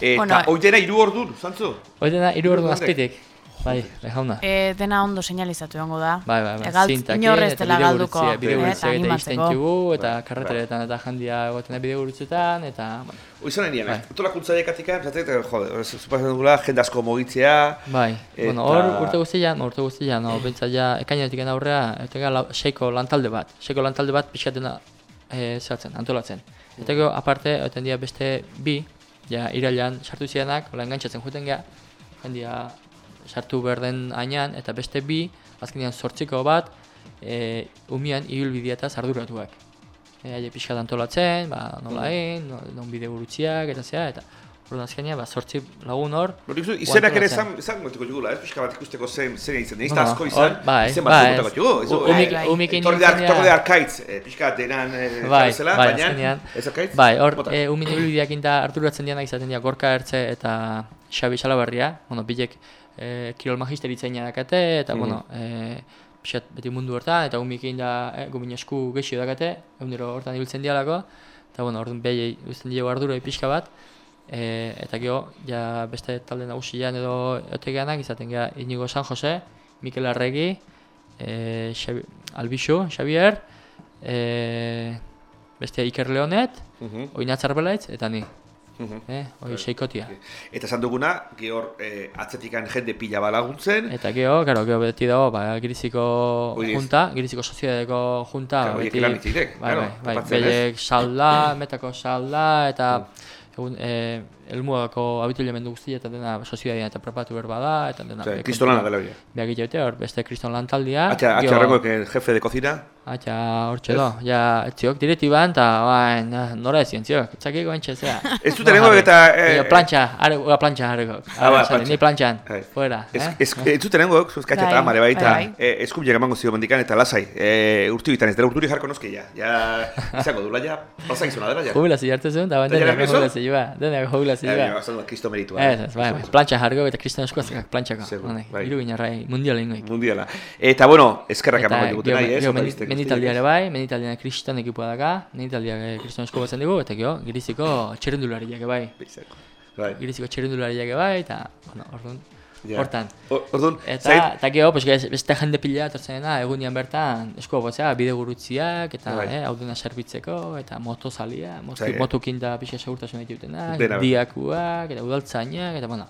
Eta Bueno, hoi dena iru ordu, zantzu? Hiru ordu Ordu azpitik. Bai, lehauna. E, dena ondo señalizatu egongo da. Bai, bai, bai. Egal, zintakin inor ez eta dela galduko. gurutzea- Bide eh, gurutzeak eta eta izten txugu, eta Bai, karreteretan eta jandia egoten da bide gurutzetan, eta... bueno, Oizan nahi Bai. nian, antolakuntza ekatik, zatek, jode, supatzen dugula, jende asko mogitzea, Bai, bueno, Eta- hor urte guztian, urte guztian, no, bentsa ja, ekainetik aurrea, eta lau, seiko lantalde bat, seiko lantalde bat pixatena e, zeratzen, antolatzen. Eta gero, aparte, eten dira beste bi, ja, irailan sartu zianak, hola engantzatzen juten geha, jendia sartu behar den ainan, eta beste bi, azkenean sortziko bat, e, umian ibilbidea eta arduratuak. E, haie pixka antolatzen, ba, nola egin, no- non bide gurutziak, eta zea, eta Orduan azkenean, ba, sortzi lagun hor, Hori ikustu, izenak ere esan, esan gotuko jugula, ez pixka bat ikusteko zen, zen egiten, ez da asko izan, bai, izen bai, bat ez. gotako jugu, umik- bai. umikin Torre de, Arkaitz, eh, pixka denan eh, Bai, bezala, bai, baina, azkenean. ez Arkaitz? Bai, hor, Bota. e, umin ibilbideak inda arduratzen dianak izaten dira Gorka Ertze eta Xabi Salabarria, bueno, bilek e, kirol magisteritzaina dakate, eta, Mhm. bueno, e, pixat beti mundu hortan, eta umikin da, e, gumin esku gexio dakate, egunero hortan ibiltzen dialako, eta, bueno, orduan behi uzten diego arduroi pixka bat, e, eta gero, ja beste talde nagusian edo otegeanak izaten gara Inigo San Jose, Mikel Arregi, e, Xabi, Albixu, Xavier, e, beste Iker Leonet, Mhm, Oinatz Arbelaitz, eta ni. Mhm. Eh, hoi seikotia. Eta esan duguna, gehor eh, atzetikan jende pila balaguntzen, Eta gero, claro, gero beti dago, ba, giriziko Hori junta, giriziko soziadeko junta, Claro, beti, lan itzitek, bai, claro, bai, bai, belek salda, metako salda, eta Mm. egun, e, elmuako abitulemendu guztia eta dena soziadia eta prepatu berba da, eta dena. Osea, be, kristolana dela hori. Beak egite hor, beste kriston lantaldia. Atxa, atxa que jefe de cocina, Atxa, hortxe do, ja, etziok, direktiban, eta, bain, nora ezien, ziok, txakiko entxe, zea. Ez dut erengo eta, eh, plantxa, are, ua plantxa, hareko. Ah, ba, plantxa. Ni plantxan, Bai. fuera, Ez, eh? ez, ez zuten nengo, zuz katxe eta Bai, amare bai, eta bai, bai. eh, eskubiak emango zio mendikan eta lasai. Eh, urti bitan ez dela urturi jarko noski ja. Ja, izango dula ja, plaza gizona dela ja. Jubilazio hartu zuen, eta bain denak jarri jubilazioa, denak jubilazioa. Ja, ja, zan kristo meritua. Ez, ez, bai, bai, plantxa jargo eta kriston eskuazakak Hone, bai. Iru ginarrai, mundiala ingoik. Mundiala. Eta, bueno, eskerrak diguten gero, nahi, ez? menitaldia ere bai, menitaldia kriston ekipua daka, menitaldia kriston esko batzen dugu, eta gero, giriziko txerrendulariak bai. ez? Bai. Giriziko txerrendulariak bai, eta, bueno, orduan, Ja. hortan. Orduan, Eta, zait, eta gero, pues, beste jende pila etortzen dena, egunian bertan, esku botzea, bide gurutziak, eta Bai. eh, haudena serbitzeko, eta motozalia, motu, eh? motukin da pixa segurtasun Dena, bai. diakuak, eta udaltzainak, eta bueno,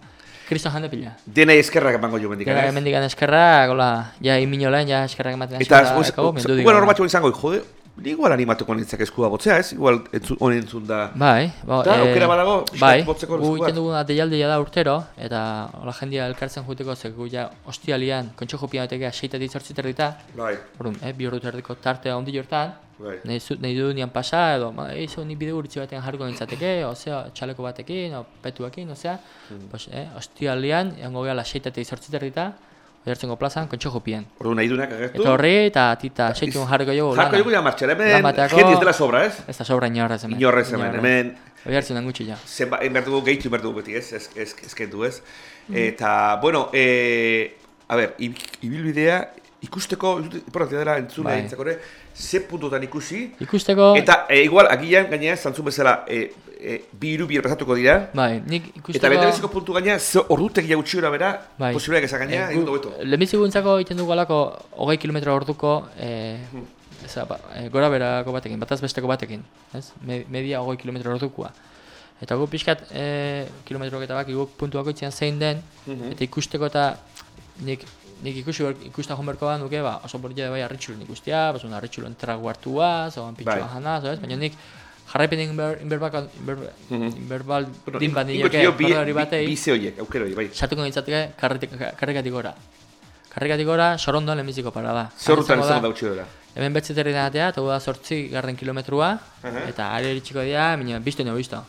kriston jende pila. denai eskerrak emango jo mendikan, ez? hemendikan eskerrak, hola, ja iminolen, ja eskerrak ematen eta eko, mendu digana. hor batxo izango, jode, igual animatuko nintzak eskua botzea, ez? Igual, honen entzun da. Bai, ba, Da, aukera badago, bai, botzeko gu egiten duguna deialdia da urtero, eta hola jendia elkartzen juteko, ze gu ja ostialian, kontxo jopia batekea, seitatik zortziter dita, Bai, orduan, eh, bi ordu terdiko tartea ondi hortan, bai. nahi, zu, nahi du nian pasa, edo, ma, eizu, ni bide guritzi batean jarriko nintzateke, osea, txaleko batekin, o petuekin, osea, Mm. pues, eh, ostialian, egongo gehala seitatik zortziter dita, oiartzengo plazan, kontxo jopien. Orduan nahi dunak agertu. Eta eta tita, seitun jarriko jogu Jarko lana. dugu ja martxera, Lan hemen, jende ez dela sobra, ez? Ez da sobra inorrez hemen. Inorrez hemen, hemen, Oiartzen den gutxi ja. zenba, dugu, gehitu dugu beti, ez? Ez, ez, ez kendu, ez? Eta, bueno, eh, a ber, ib- ibilbidea, ikusteko, importantia dela entzuna Bai. ere, ze puntutan ikusi, Ikusteko, eta e, igual, agian, gainera, zantzun bezala, e, e, bi iru bier pasatuko dira, bai, nik ikusteko... eta beteriziko puntu gaina, ze ordutegia gutxi hori bera, Bai. posibilak ezak gaina, Eh, gu- dugu beto. Lehenbizi guntzako egiten dugu alako hogei kilometro orduko eh, eza, ba, eh, gora berako batekin, bataz besteko batekin, ez? Me- Media hogei kilometro ordukoa. Eta gu pixkat eh, kilometroak eta baki guk puntu bakoitzean zein den, Mhm. eta ikusteko eta nik nik ikusi ikusta joan berko da nuke, ba, oso politia da bai arritxulun ikustia, basun arritxulun trago hartua, zoan pitxoa Bai. jana, ez? Baina nik jarraipen inber, inberbal, inber, Mhm. inberbal Bueno, din bat nioke, korredori bi, batei, bi, ze horiek, aukero hori, bai. sartuko nintzateke karrikatik gora. Karrikatik gora, sorondon lehenbiziko parada. Han izango izango da utzi dela. Hemen betziterri denatea, eta da sortzi garren kilometrua, Aha. eta are iritsiko dira, mina, bizto nio bizto.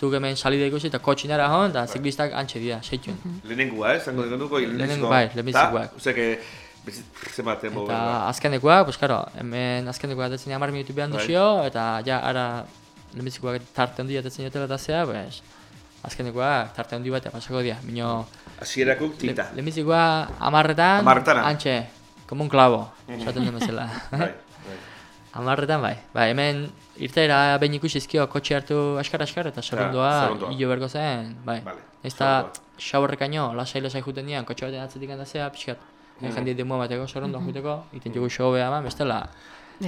Zuk hemen salida ikusi eta kotxinara hon, eta ziklistak antxe dira, seitxun. Lehenengua, eh? Zango dugu, Lehenengo, bai, lehenbizikoak. Uzek, zenbat, emo, Eta azkenekoak, pues karo, hemen azkenekoak atetzen hamar minutu behan Bai. duzio, eta ja, ara, lehenbizikoak tarte handi atetzen jotela eta zea, pues, azkenekoak tarte handi bat pasako dira. Mino, Hasierakuk tinta. lehenbizikoa amarretan, Hamarretara. antxe, como un clavo, esaten den bezala. Bai, bai. Amarretan bai, bai, hemen irteera behin ikusi izkio kotxe hartu askar-askar eta segundua. hilo berko zen, bai. Vale, Ez da, xaborrekaino, lasai-lasai juten dian, kotxe baten atzetik handazea, pixkat, mm. jende demua bateko segundoa juteko, iten jugu show beha eman, bestela,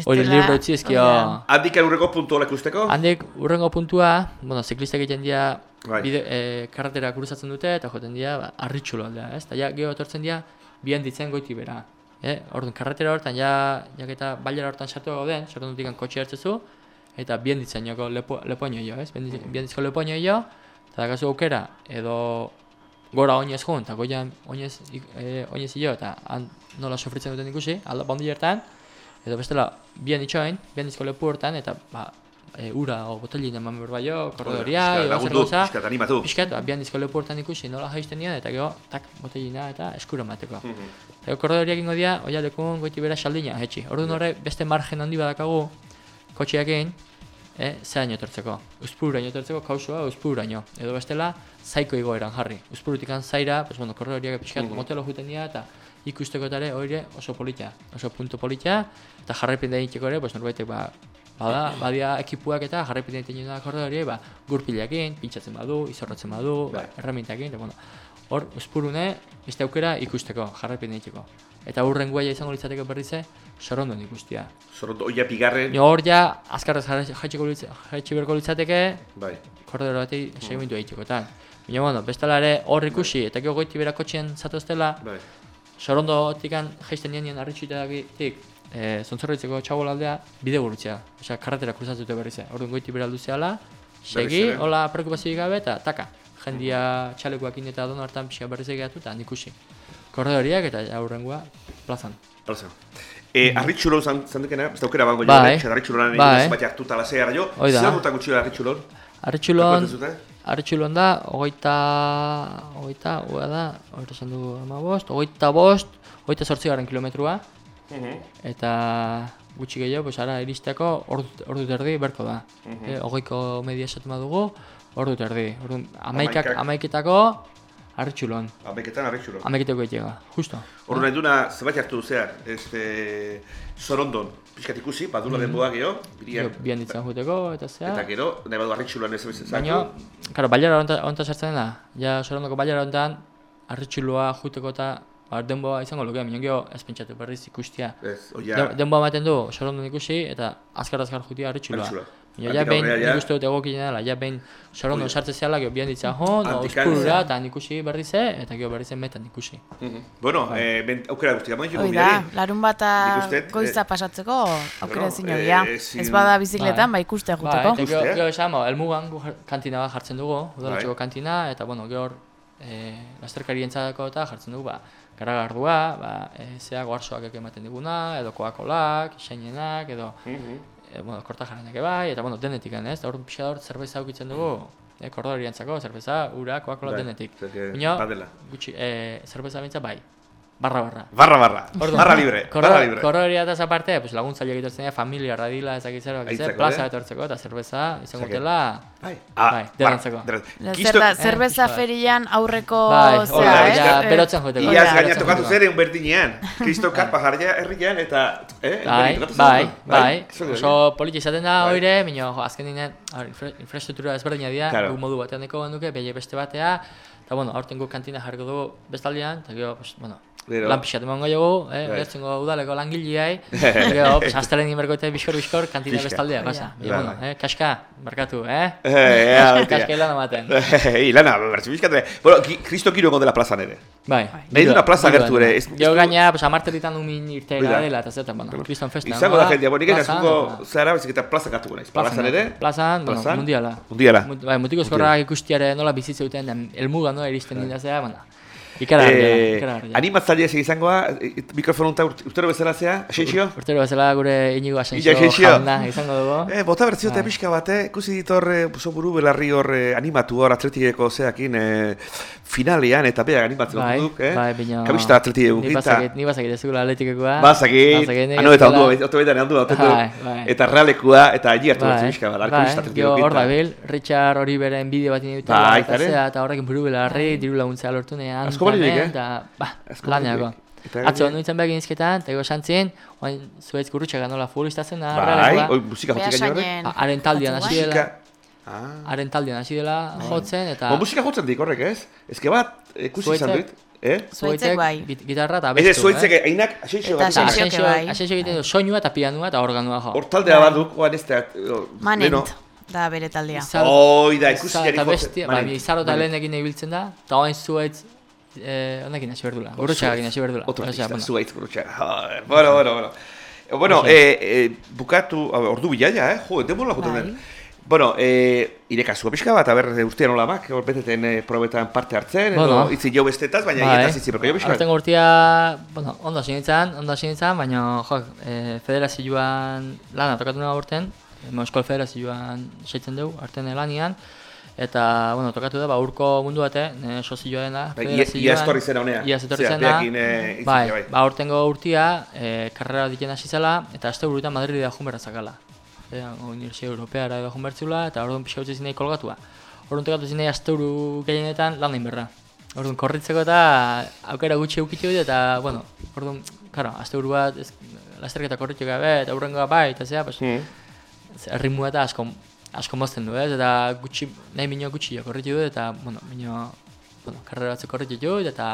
hori libro utzi izkio. hori da. Handik aurreko puntu hola ikusteko? Handik, urrengo puntua, bueno, ziklistak egiten dira, Bai. bide, e, karretera kuruzatzen dute, eta joten dira, ba, arritxulo aldea, ez? Eta ja, geho etortzen dira, bian ditzen goiti bera. Eh? Orduan, karretera hortan, ja, jaketa bailera hortan sartu gauden, sartu dutik kotxe hartzezu, eta bian ditzen joko lepo, lepoño jo, ez? Bian ditzen- bian ditzko lepoño jo, eta dakazu aukera, edo gora oinez joan, eta goian oinez, e, oinez jo, eta han nola sofritzen duten ikusi, alda bondi hartan, edo bestela, bian itxoin, bian dizko lepu hortan, eta ba, e, ura o botelin eman berba jo, korredoria, edo zer gauza, pixkat, animatu. pixkat, ba, bian dizko lepu hortan ikusi nola jaisten dian, eta gero, tak, botelina eta eskura mateko. Mhm. Eta korredoriak ingo dira, oia lekun goiti bera saldina, hetxi. Orduan horre, beste margen handi badakagu, kotxeakin, eh, zeraino etortzeko. Uzpuraino etortzeko, kausua uzpuraino. Edo bestela, zaiko igoeran jarri. Uzpurutik zaira, pues bueno, korredoriak pixkat Mhm. motelo juten dira, eta ikusteko eta ere, hori oso polita. Oso puntu polita, eta jarraipen da egiteko ere, pues norbaitek ba, bada, badia ekipuak eta jarraipen da egiten da korredoriak, ba, gurpilakin, pintxatzen badu, izorratzen badu, ba, Bai. erremintakin, eta bueno, hor, uspurune, beste aukera ikusteko, jarraipen egiteko. Eta hurrengoa ja izango litzateke berriz ze, sorondon ikustia. Zorondo, oia bigarren, Jo hor ja, azkarrez jaitxeko litz- jaitsi berko litzateke, bai. kordero bati segimentu egiteko, eta. Baina, bueno, bestela ere hor ikusi, eta gero goiti berako txien zatoztela, Bai. Sorondo tikan jaisten nien arritxitatik e, zontzorritzeko txabola aldea bide gurutzea. Osea, karretera kruzatzen dute berriz. Orduan goiti bera luzeala, segi, hola preokupazioik gabe eta taka. Jendia txalekuakin eta don hartan pixka berriz egatu eta ikusi. Korredoriak eta aurrengoa plazan. Plaza. E, arritxulon zan, zandukena, ez daukera bango Bai. jo, arritxulonan egin Bai. zenbait hartuta lasea jo. Hoi da. Zer dutak gutxi arritxulon? Arritxulon, Dakotzen zute? Arritxulon da, hogeita, hogeita, hogeita da, hogeita esan du ama bost, hogeita bost, hogeita sortzi garen kilometrua, eta gutxi gehiago, pues ara iristeko ordu, ordu terdi berko da. Eh, hogeiko media esaten badugu, ordu terdi. Ordu, amaikak, Hamaikak. amaiketako arritxulon. Ameketan arritxulon. Amaiketako egitega, justo. Ordu nahi duna, zenbait hartu zear, este, Zorondon, pixkat ikusi, badula denboa geho, birian, Gero, Bian ditzen juteko, eta zea. eta gero, nahi badu arritxuloan ez bezan Baina, karo, bailara honta, honta sartzen da. Ja, sorondoko bailara hontan, arritxuloa juteko eta ba, denboa izango luke, baina gero ez pentsatu berriz ikustia. Ez, oia, Den, denboa ematen du sorondon ikusi eta azkar azkar jutia arritxuloa. Ja, ja behin, ja. nik uste dut egokien dela, ja behin sorondon Hoi. sartze zehala, gero bian ditza hon, o Handik uspurura, eta ikusi berriz ze, eta gero berriz metan ikusi. Mhm. Bueno, eh, ben, aukera guztia, main Hoi da, larun bata Nik uste, goiza eh, pasatzeko aukera bueno, ezin eh, hobia. ezin- Ez bada bizikletan, Bai. ba ikuste Bai, juteko. eta gero, Ikustea. gero esan, ba, elmugan kantina bat jartzen dugu, udaletxeko Bai. kantina, eta bueno, gero e, lasterkarientzako eta jartzen dugu, ba, garagardua, ba, e, zea goarsoak ematen diguna, edo koakolak, xainenak, edo e, bueno, korta jaranak bai, eta bueno, denetik, ez? Da hor pixka hor zerbeza aukitzen dugu, e, kordorientzako, zerbeza, ura, koakola Bai, denetik. zerke Baina, badela. gutxi, e, zerbeza bintza bai, barra barra. Barra, barra, Orduan, barra libre, barra libre. Kororia eta aparte, pues laguntzaile egiten familia radila bakit zer, Aitzako, plaza eh? etortzeko eta zerbeza izango Zerke. dela. Bai, Bai, denontzako. Zer da, zerbeza ferian aurreko Bai, hola, eh? ja, Eh, berotzen joateko. hori Iaz gaina tokatu joateko. zer egun berdinean. Kristo karpa jarria herrian eta... Eh, Bai, bai, bai, da, oso politi izaten da Bai. oire, minio, jo, azken dinen, infra, infrastruktura ezberdina dira, modu batean deko behi beste batea, eta bueno, aurten gu kantina jarriko dugu bestaldean, eta gero, pues, bueno, Gero. lan pixat emango eh, Bai. gertzengo udaleko langileai, gero, pues, astelen inberko eta bizkor bizkor kantina bestaldea, pasa. Baina, Bai, bueno, bai. eh, kaska, barkatu, eh? Eh, ea, beti. Kaska lan ematen. Ei, lana, bertzu bizkate. Bueno, Kristo kiro egon dela plazan ere. Bai. Nahi duna plaza gertu ere, Gero du- gaina, pues, amarteritan umin Hoi irtera da. dela, eta zetan, bueno, kriston festa. Izango da jendea, bueno, nik plazan, enazungo eta- zehara, bezik eta plaza gartuko naiz. Plazan ere? Plazan, bueno, mundiala. Mundiala. Bai, mutiko eskorrak ikustiare nola bizitza duten, elmuga nola iristen dira zea, bueno. Ikaragarria, Eh, ikaragarria. animatzailea ez izangoa, eh, mikrofonu eta urt- urtero bezala zea, Asensio? Urtero bezala gure Inigo Asensio jauna izango dugu. Eh, bota bertziote Bai. pixka bat, eh? ikusi dit hor, buru belarri hor animatu hor atletikeko zeakin eh, finalean eta beak animatzen Bai, duk, eh? bai, baina... Kabista atletik egun bazakit, ni bazakit ez zugula atletikekoa. Bazakit, ano eta ez ondo, zugula- oto betan handu Bai, bai. eta realekua, eta allí hartu Bai, bertzen pixka bat, bai, arkabista atletik egun hor ginta. dabil, Richard hori beren bideo bat Bai, eta eta horrekin buru belarri, diru laguntzea lortu nean. Asko balirik, eh? Ba. Eta Atzo, nuitzen begin izketan, eta ego santzien, oain zuetz gurutxaga nola futbolista zen da, Bai, oi, musika jotik gaino horrek. Beasainen A- haren taldean hasi jatu dela. Ah. Haren taldean hasi dela jotzen, eta... Bo, musika jotzen dik horrek, ez? Ezke bat, ikusi izan dut, eh? Zuaitzek bai. git- Gitarra eta Ez abestu, ez, zuaitzek, eh? einak, Asensio Eta gatu Eta. Asensio- bai. Asensio egiten du soinua eta pianua eta organua jo. Hor taldea Bai. baduk, oan ez da, oh, Manent, da bere taldea. Oi, da, ikusi jari jotzen. bestia, bai, izaro eta lehenekin ibiltzen da, eta oain zuetz, eh, honekin hasi berdula, gurutxagakin hasi berdula. Otro artista, bueno. zuaitz gurutxa. Bueno, bueno, bueno. Eh, Bueno, Oso. eh, eh, bukatu, a ver, ordu bilaia, eh? Jo, joten Bai. den. Bueno, eh, irekazua pixka bat, aber, urtean hola bak, hor beteten eh, probetan parte hartzen, Bueno. edo itzi jo bestetaz, baina Bai. ietaz itzi berko jo pixka bat. Urtia, bueno, ondo hasi nintzen, ondo hasi baina jo, e, federazioan lana tokatu nahi urten, e, Euskal Federazioan seitzen dugu, arten lanian, eta, bueno, tokatu da, ba, urko mundu bate, dena, Bai, ia- iaz etorri zena honea. Iaz etorri Zera, zena, eh, bai, bai. ba, urtengo urtia, e, karrera diken hasi zela, eta azte burutan Madridea joan berra zakala. E, Universidad Europeara edo joan bertzula, eta orduan pixka utzi zinei kolgatua. Orduan tokatu zinei asteburu gehienetan lan egin berra. Orduan korritzeko eta aukera gutxi eukitu dut eta, bueno, orduan, karo, asteburu bat, ez, lasterketa korritu gabe, eta hurrengoa bai, eta zea, pues, Hmm. erritmua eta asko, asko mozten du, ez? Eta gutxi, nahi minio gutxi jo korritu dut, eta, bueno, minio bueno, karrera batzuk korritu jut, eta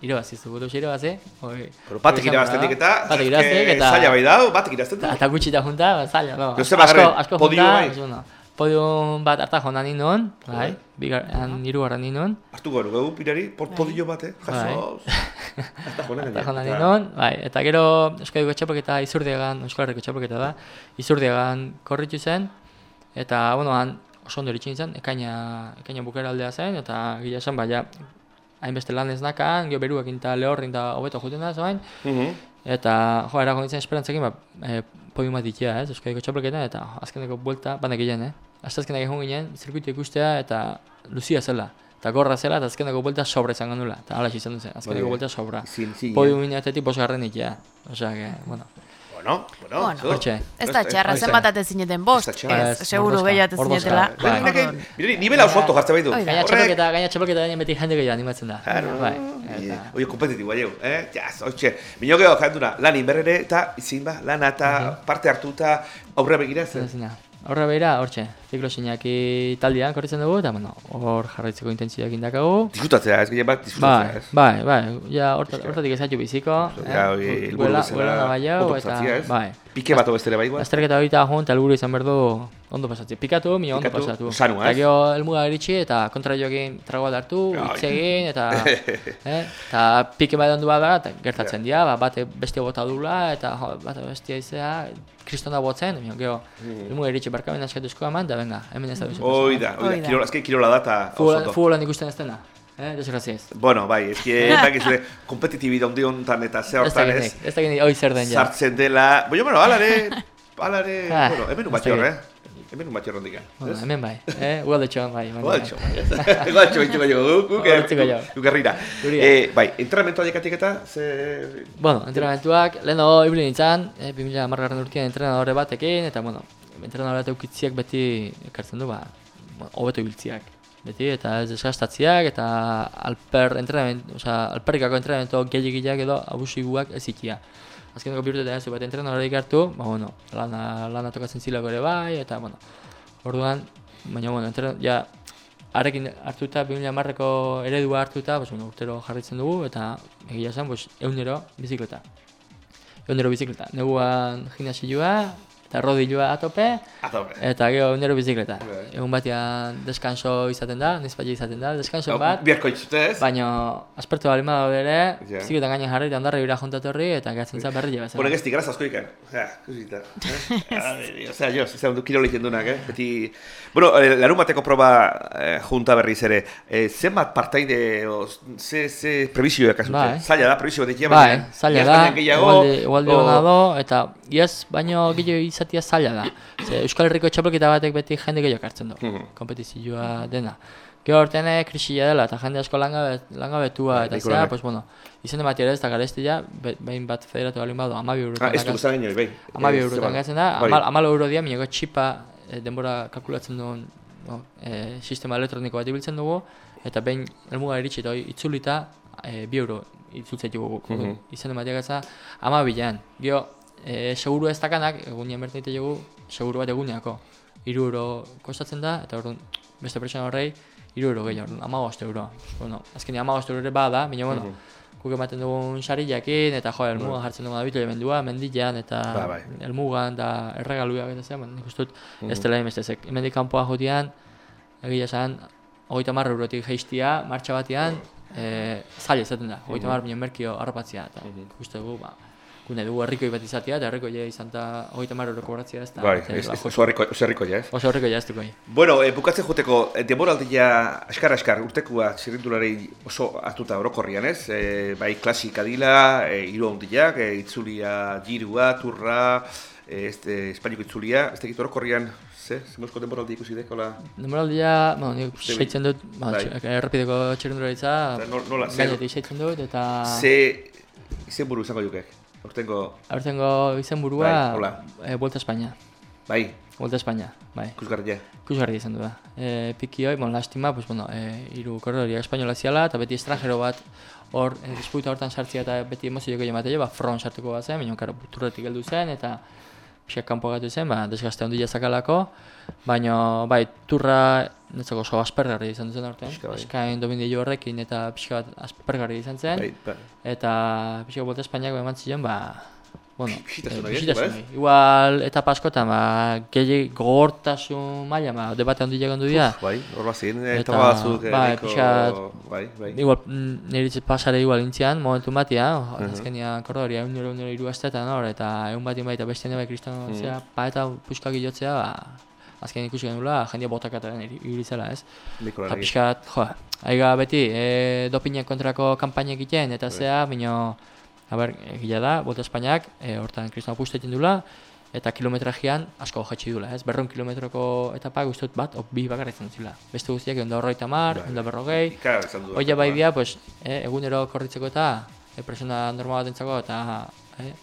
irabazi zu, gutu irabazi. Hoi, Pero batek dik eta, Batek irabazten eta... zaila bai dau, batek irabazten Eta, du. eta gutxi da junta, ba, zaila, no. Jo, ze bakarrik, asko, asko podio junta, bai. bueno, podium bat harta joan ninun, bai, bigarren, hirugarren ninun, Artu gero, gau pirari, por podio bat, eh? Jaso. Hasta joan eta joan ninun, bai, eta gero Euskadiko txapelketa izurdiagan, Euskal Herriko txapelketa da, izurdiagan korritu zen, eta, bueno, han oso ondo eritxin zen, ekaina, ekaina bukera aldea zen, eta gila esan, baina, hainbeste lan ez nakan, gero beruekin eta lehorrin eta hobeto juten da zoain, Eta, jo, eragon ditzen esperantzekin, ba, e, podium bat ditia, ez, Euskadiko txapelketan, eta azkeneko buelta, banak ginen, eh? Aztazkenak egon ginen, zirkuitu ikustea, eta luzia zela, eta gorra zela, eta azkeneko buelta sobra izango nula, eta hala izan duzen, azkeneko buelta sobra. Zin, zin, Podium mineatetik bosgarren ikia, osea, que, bueno, Bueno, bueno, Bueno. hortxe. Ez da txarra, zen. zenbat ate zineten, bost, Ez da txarra. ez, Ez, seguru hor gehiatu bozka, hor bozka, zinetela. Mirari, nivela oso alto jartzen baitu. Gaina txapelketa, gaina txapelketa gaina beti jende gehiago animatzen da. Claro, Bai, Oie, kompetitiboa jau, eh? Jaz, oitxe. Minio geho, janduna, lan inberrere eta izin ba, lana eta parte hartuta aurre begira zen. Zena, Horra behira, hortxe, ziklosinak taldean korritzen dugu, eta bueno, hor jarraitzeko intentzioak indakagu. Disfrutatzea, ez gehien bat, Bai, disfrutatzea, ez? bai, bai, ja horta- hortatik ezatu biziko. Ja, hoi, helburu Guela, bezala, bai ondo pasatzea, ez? bai. Pike bat obestele bai, igual. Azterketa joan, eta helburu izan behar du ondo pasatzea. Pikatu, mi ondo pasatu. sanua, Eta ez? gero helmuga iritsi, eta kontra joakin trago bat hartu, Ai. hitz egin, eta, eh, eta pike bat ondu bada, eta gertatzen dira, ba, bate beste bota dula, eta jo, bate bestia izea, kristona botzen, mi gero, helmuga iritsi barkamen askatuzko eman, eta venga, hemen ez da bizu. Mm. Hoi da, hoi Hoi da, da. kirola, azken kirola da eta oso. Futbolan ikusten ez dena, eh, desgraziez. Bueno, bai, ez que, bai, zure, kompetitibide handi honetan eta ze da hortan ez, ez da genik, hoi zer den ja. sartzen dela, bueno, bueno, alare, alare, Ah, bueno, hemen un ez bat jorre, dakit. eh? Hemen un bat jorre hondik, Bueno, ez? hemen bai, eh, ugalde bai. bai, Igual bai. txo, igual txo, itxuko jo, guk, guk, Hor utziko jo. guk herrira. Guria. Eh, bai, jekatik eta, ze... Bueno, entrenamentuak, leheno ibili nintzen, eh, 2000 margarren urtean entrenadore batekin, eta bueno, entrenadore bat eukitziak beti ekartzen du, ba, hobeto ibiltziak. Beti, eta ez desgastatziak, eta alper entrenament, osea, alperrikako entrenamento gehiagiak edo abusiguak ez ikia. Azkeneko bihurtetan ez du bat entrenadore hartu, ba, bueno, lana, lana tokatzen zilako ere bai, eta, bueno, orduan, baina, bueno, entren, ja, Arekin hartuta, 2000 marreko eredua hartuta, pues, bueno, urtero jarraitzen dugu, eta egia esan, pues, eunero bizikleta. Eunero bizikleta. Neguan gimnasioa, eta rodilloa atope, Atope. eta gero eunero bizikleta. Bai. Egun batean deskanso izaten da, nizpaile izaten da, deskanso bat, Biarko itxute ez? baina aspertu bali bada ere, Ja. ziketan gainen jarri, eta ondarra bira jontatorri, eta gatzen za berri jabezen. Bueno, ez tigraz asko ikan. Kusita. Eh? Osea, jo, ez du kirol egiten duenak, eh? Beti... Bueno, eh, larun bateko proba eh, junta berriz ere. Eh, zenbat partaide, o, ze, ze prebizioak azute? Bai. Zaila da, prebizio bat ikia, Bai, zaila da, igualde, igualde o- do, eta iaz baino gehiago izatia zaila da. Ze Euskal Herriko txapelketa batek beti jende gehiago hartzen du, Mhm. kompetizioa dena. Gero hortene krisia dela, eta jende asko langabe, langabetua, Bai, eta nahiko zera, lanak. pues bueno, izen emati ere ez da garestia, be- behin bat federatu balin badu, amabi Ah, eurotan ez du inoiz, bai. Amabi Eh, eurotan zeba. gatzen da, Bai. amal, amal euro dia, minoko txipa eh, denbora kalkulatzen duen no, eh, sistema elektroniko bat ibiltzen dugu, eta behin helmuga iritsi eta itzulita, eh, bi euro itzultzen dugu guk. Mhm. Izan ematea gatza, amabilan. Gio, eh, seguru ez dakanak, egunien bertan egite dugu, seguru bat eguneako. Iru euro kostatzen da, eta orduan beste pertsona horrei, iru euro gehiago, orduan, amabost euro. Bueno, azkeni amabost euro ere bada, baina bueno, Mhm. guk ematen dugun sariakin, eta jo, elmugan jartzen dugun abitu mendua, mendian, eta Ba, bai. elmugan, eta erregaluak eta zen, nik uste dut, ez dela inbestezek. Hemendik kanpoa jotian, egia esan, hogeita marra eurotik geistia, martxa batean, e, zaila izaten da, hogeita marra binen merkio harrapatzea, eta nik uste dugu, ba, gune dugu herrikoi bat izatea, eta herrikoia izan eta hogeita marra euroko kobratzea ez da. Bai, ez, ba, oso herriko, oso herriko ja, ez? Oso herrikoia ez dukoi. Bueno, eh, bukatzen joteko, eh, denboraldia askar-askar urtekua txirrindularei oso hartuta orokorrian, ez? Eh, bai, klasika dila, eh, hiru handiak, eh, itzulia girua, turra, eh, este, Espainiko itzulia, ez dakit orokorrian, ze, zemozko denboraldi ikusi dekola? Demoraldia, bueno, nik seitzen dut, ba, Bai. errepideko txirrindularitza, nola, gainetik seitzen dut, eta... Ze izenburu izango jukek, aurtengo, Aurtengo izenburua, Bai, eh, Vuelta España. bai, Vuelta España, bai. ikusgarria. Ikusgarri izan du da. E, piki hoi, bon, lastima, pues, bueno, e, iru korredoriak espainola ziala, eta beti estrangero bat hor, e, disputa hortan sartzia eta beti emozio gehiago ematea, ba, front sartuko bat zen, baina, karo, turretik heldu zen, eta pixka kanpo gatu zen, ba, desgaste handia zakalako, baina, bai, turra, netzako oso aspergarri izan zen Pixka, bai. eskain dominio horrekin eta pixka bat aspergarri izan zen, Bai, bai. eta pixka bota Espainiak eman zion, ba, bueno, eh, bisitasunei. Igual, eta paskotan, ba, gehi gogortasun maila, ba, debate handia gondu dira, bai, hor bazin, Eta, eta batzuk, eh, bai, nahiko- pixkat- bai, bai. Igual, mm, nire itse pasare igual intzian, momentu batia, uh azkenia kordori, egun nire nire iru astetan hor, eta egun bati bai, eta beste bai kristiano Mhm. zera, pa eta puskak jotzea, ba, azken ikusi genula, jendia botakataren ibili zela, ez? Eta pixkat, jo, aiga beti, e, dopinek kontrako kanpaina egiten, eta zea, baina, a ber, egia da, Bota Espainiak, e, hortan kristiano pustu egiten dula, eta kilometrajean asko jaitsi dula, ez? Berron kilometroko etapa guztot bat, o bi bakarra izan zila. Beste guztiak egun da horreita mar, Bai. egun da berrogei. Oia bai dia, pues, eh, egunero korritzeko eta eh, persona normal batentzako eta eh,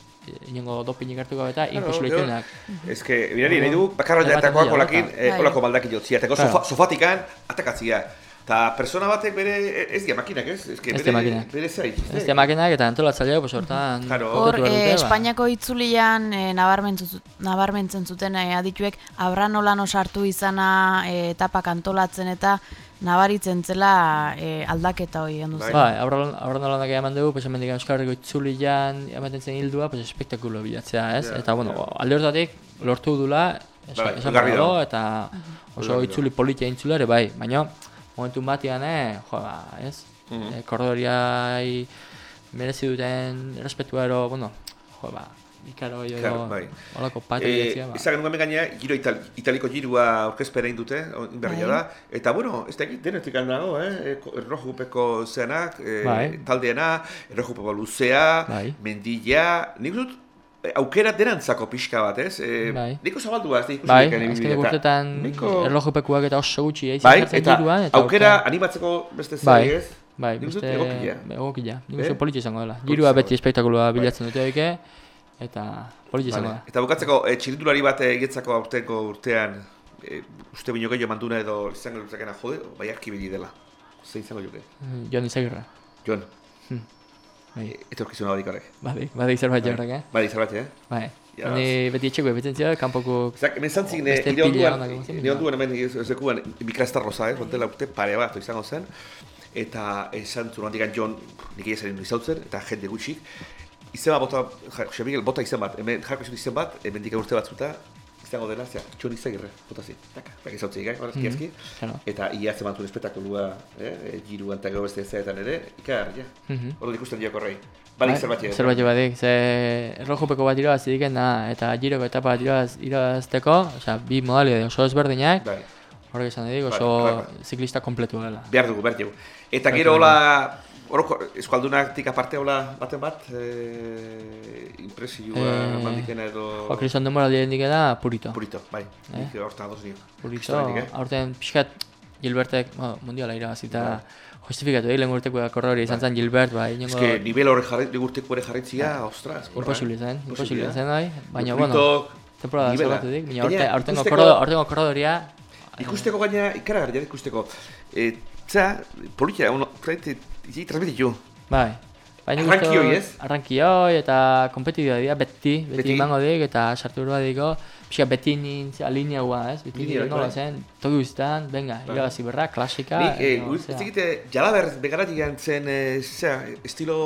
inongo dopinik hartuko eta Claro, ikunak. Ez que, mirari, nahi du, bakarra bateria, olakin, eh, olako maldakin jotzia, eta Claro. sofa, sofatikan, atakatzia. Eta persona batek bere, ez dia makinak, ez? Ez que Ez bere, dia makinak. bere zait. Ez da makinak eta antolatzaileak, pues, hortan Claro. Hor, eh, ba. Espainiako itzulian eh, nabarmentzen zu- nabarmentzen zuten eh, adituek Abranolano sartu izana eh, etapak antolatzen eta nabaritzen zela eh, aldaketa hori egin duzen. Bai, aurran aurran eman dugu, pues hemendik Euskal Herriko itzulian ematen zen hildua, pues espektakulo bilatzea, ez? Ja, eta bueno, ja. alde hortatik lortu dula, esan, Bai, eta oso itzuli politia intzula ere bai, baina momentu batean, eh, jo, ba, ez? Mhm. Eh, Kordoriai merezi duten respetua ero, bueno, jo, ba, ikaro edo, Claro, bai. holako patu Eh, bilatzea, ba. izan genuen gaina, giro ital, italiko girua aurkezpera egin dute, berria Bai. da. Eta bueno, ez da egin denetik nago, eh? Eko- Errojupeko zeanak, eh, Bai. taldeena, errojupeko luzea, Bai. mendila, nik dut, eh, aukera derantzako pixka bat, ez? Eh, Bai. Niko zabaldua, ez da ikusi Bai, eta urtetan nahiko- erlojupekuak eta oso gutxi eiz Bai, sartzen eta giroan, eta aukera aurten- animatzeko beste zer, Bai, ez? bai, beste dut egokia. egokia. Nik Eh? uste politxe izango dela. Girua beti da. espektakuloa Bai. bilatzen dute oike, eta politxe izango da. Eta bukatzeko, e, txirindulari bat egetzako aurteko urtean, e, uste bino gehiago manduna edo izango lutzakena jode, bai arkibili dela. Zein izango juke? Mm, Jon Izagirra. Jon, Bai, etorkizuna badik horrek. badik, badik zerbait jarrak, eh? Bai, zerbait, eh? Bai. Ni beti etxeko ebitzen zira, kanpoko... Zak, hemen Beste nire onduan, nire onduan hemen ezekuan Mikrazta Rosa, eh? Hontela urte pare bat izango zen. Eta esan zuen handikan Jon, nik egin izautzen, eta jende gutxik. Izen bat bota, Jose Miguel, bota izen bat, hemen jarko izen bat, hemen dika urte batzuta, izango dena, zera, Jon Izagirre, bota zi. Taka, bak izautzik, eh? Horazki Mhm. azki. Claro. Eta ia zeman zuen espetakulua, eh? Giruan eta gero beste zeetan ere, ikar, ja. Mhm. Hor ikusten diak horrei. Balik zerbait. eh? Zerbait badik, ze erlojupeko bat irabazi dikena eta giroko etapa bat irabaz, irabazteko, osea, bi modalide oso ezberdinak, Bai. horrek esan edik, Bai, oso bai, bai. ziklista kompletu dela. Behar dugu, behar dugu. Eta gero hola, horoko, eskualdunatik aparte hola baten bat, e, impresioa Eh, mandikena edo... Jo, kriston denbora direndik da Purito. Purito, bai. Eh? Nik hortan ados nio. Purito, eh? aurten pixkat Gilbertek, bueno, mundiala irabazita justifikatu egin lehen urteko korrori izan zen Gilbert, bai, Ez inongo que nivel horre jarri, urteko ere jarritzia, ostras, korra, imposible eh? zen, Imposible, imposible eh? zen, bai, baina, bueno, temporada nivela. zabatu dik, baina aurtengo korredoria, Ikusteko gaina, ikaragarria ikusteko. E, za, politia, ono, traite, izi transmititu. bai, baina Arrankioi, ez? Arrankioi eta kompetitioa dira, beti, beti, Beti. emango dik, eta sartu berba diko, pixka beti nintz, alineaua, ez, beti Linea, nola bai. zen, toki guztan, venga, Bai. irabazi berra, klasika, Ni, e, edo, ez zera. egite, jalaber begaratik gantzen, e, zera, estilo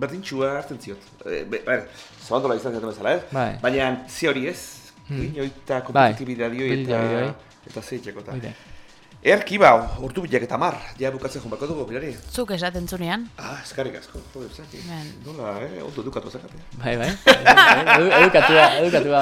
berdintxua hartzen ziot. E, be, ber, zabandola izan zaten bezala, ez? Bai. Baina zi hori ez, Hmm. Bai, kompetitibidadio eta, kompetitibidadio, eta zeitzeko eta. Erki ba, ordu bilak eta mar, ja bukatzen joan bako dugu, mirari. Zuk esaten zunean. Ah, eskarrik asko, joder, zaki. Ben. Nola, eh, ondo edukatu zakate. Bai, bai. Edu, edukatua, edukatua.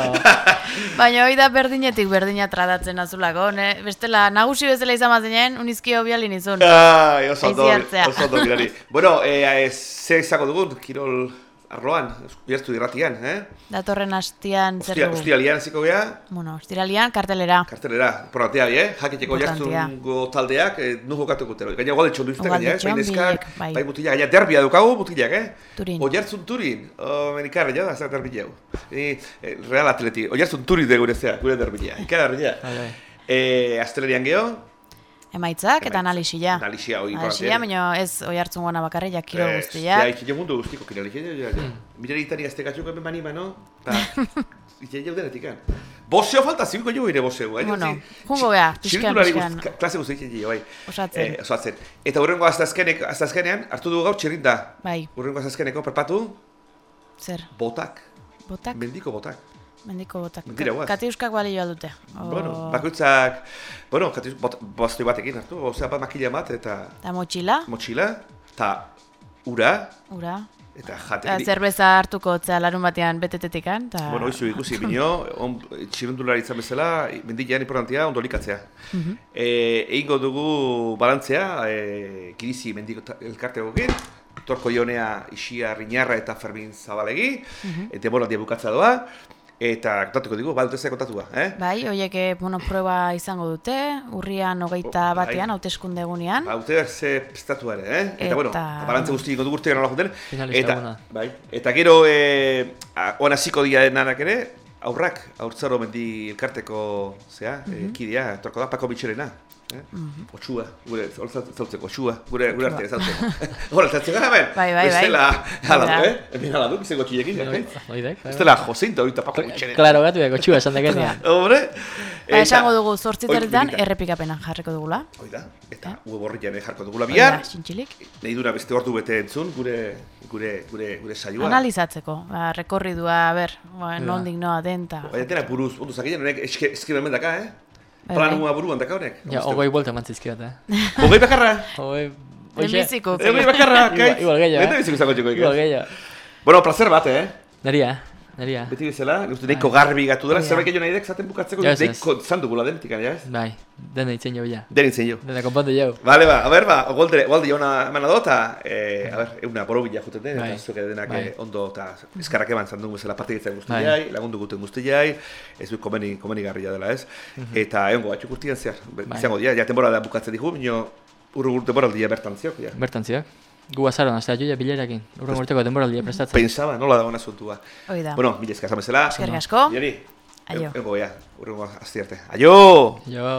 Baina hori da berdinetik berdina tratatzen azulako, ne? Bestela, nagusi bezala izan mazinen, unizkio bialin izun. Ai, oso ondo, oso ondo, mirari. bueno, eh, eh, ze izango dugun, kirol arloan, jartu dirratian, eh? Datorren hastian zer dugu. ostiralian hasiko gea, Bueno, ostiralian kartelera. Kartelera, importantea, eh? Jakiteko jartzungo taldeak, eh, nu jokatuko tero. Gaina goletxon du izte gaina, eh? Goletxon Bai bai. bai mutilak, gaina derbia dukagu mutilak, eh? Turin. Oiartzun Turin, o, menikarra ja da, zer derbi jau. Ni, eh, Real Atleti, oiartzun Turin de gure zea, gure derbila. Ikarra ja. Bai, bai. Eh, astelerian geho, Emaitzak eta analisia. Analisia hori Analisia, baina ez oi hartzun gona bakarri, jakiro guztiak. Ja, ikile mundu guztiko kiralik, ja, ja, ja. Mirari itani gazte gatzuk hemen bani, no? Ta, Iten jau denetik, kan. Boseo falta, zibiko jo ere boseo. eh? Bueno, jungo zi- pixkan, pixkan. klase guzti iten jo, bai. Osatzen. Eh, osatzen. Eta hurrengo aztazkenek, aztazkenean, hartu dugu gaur txirrinda. Bai, Hurrengo aztazkeneko, perpatu, zer, botak. botak, Mendiko botak. Mendiko botak. Mentira, guaz. Katiuskak balio dute. O- Bueno, bakoitzak, bueno, katiz, bot, bostoi batekin hartu, osea bat makila bat, eta Eta motxila, motxila, eta ura, ura. eta Eta jate. zerbeza hartuko zea larun batean betetetikan. Ta... Bueno, izu ikusi bineo, on, txirrindulari izan bezala, mendilean importantia ondo likatzea. Mhm. e, egingo dugu balantzea, e, kirizi mendiko ta- elkartegokin, Torko Ionea, Isia, Riñarra eta Fermin Zabalegi, Mhm. eta demoraldia bukatza doa, eta kontatuko digu, badutezea kontatua, eh? Bai, hoiek eh, bueno, proba izango dute, urrian hogeita Oh, bai. batean, hauteskunde egunean. Ba, ute ze prestatu ere, eh? Eta, Eta- bueno, balantze guzti dugu urtean nola joten. Eta, bai, eta gero, e, oan hasiko dia denanak ere, aurrak, aurtzaro mendi elkarteko, zea, e, kidea, etorko da, Pako Mitxelena. Eh? Otxua, gure, hor zau- zautzeko, otxua, gure, gure arte zautzeko. Hor, zautzeko, hemen, Bai, bai, bai. bestela, hala du, Bai. eh? Hemen hala du, izango txilekin, eh? Oidek, bai. Bestela, Josinto, ahorita Pako Mitxelena. Klaro gatu eko txua esan dekenean. Hombre, Ba, esango dugu birita. errepikapenan jarriko dugula. Hoi da, eta web horrian eh, jarko dugula Hori bihar. da, Zintzilik. Nahi dura beste ordu bete entzun, gure, gure, gure, gure saioa. Analizatzeko, ba, rekorridua, a ber, ba, nondik noa den, ta. Baina dena buruz, ondo zakien, eske, eske daka, eh? Bai, Planua buruan daka honek. Ja, ogoi buelta eman zizkiot, eh. Hogei bakarra? Ogoi... Lehenbiziko. Hogei bakarra, kai? Igual- igual gehiago, eh? Lehen biziko izango Igual eh? gehiago. Bueno, placer bat, eh? Neria, neria. Beti bezala, uste neiko garbi gatu dela, zerbait gehiago nahi dek zaten bukatzeko, ez. neiko zan dugula denetik, ja, ez? Bai, dena itzen jau ja. Denin zen jo. Dena konpondu jau. Vale, ba, a ber, ba, golde, golde jauna emana do, eta, eh, a ber, euna borobila juten den, Bai. eta zuke denak Bai. eh, ondo, eta eskarrak eman zandun bezala partiditzen Bai. guztiai, lagundu guten guztiai, ez du komeni, komeni garria dela, ez? Eta, egon batxuk urtian zehar, Bai. izango dira, ja, temporada bukatzen dihu, bino, urru temporaldia bertan ziok, ja. Bertan. Gu azaron, azta joia bilerakin. Urren urteko denboraldia prestatzen. Pensaba, nola da ona zuntua. Hoi da. Bueno, mila eskazan bezala. Eskerrik asko. Jari, Aio. Ego, ja, urrengo azti arte. Aio! Jo...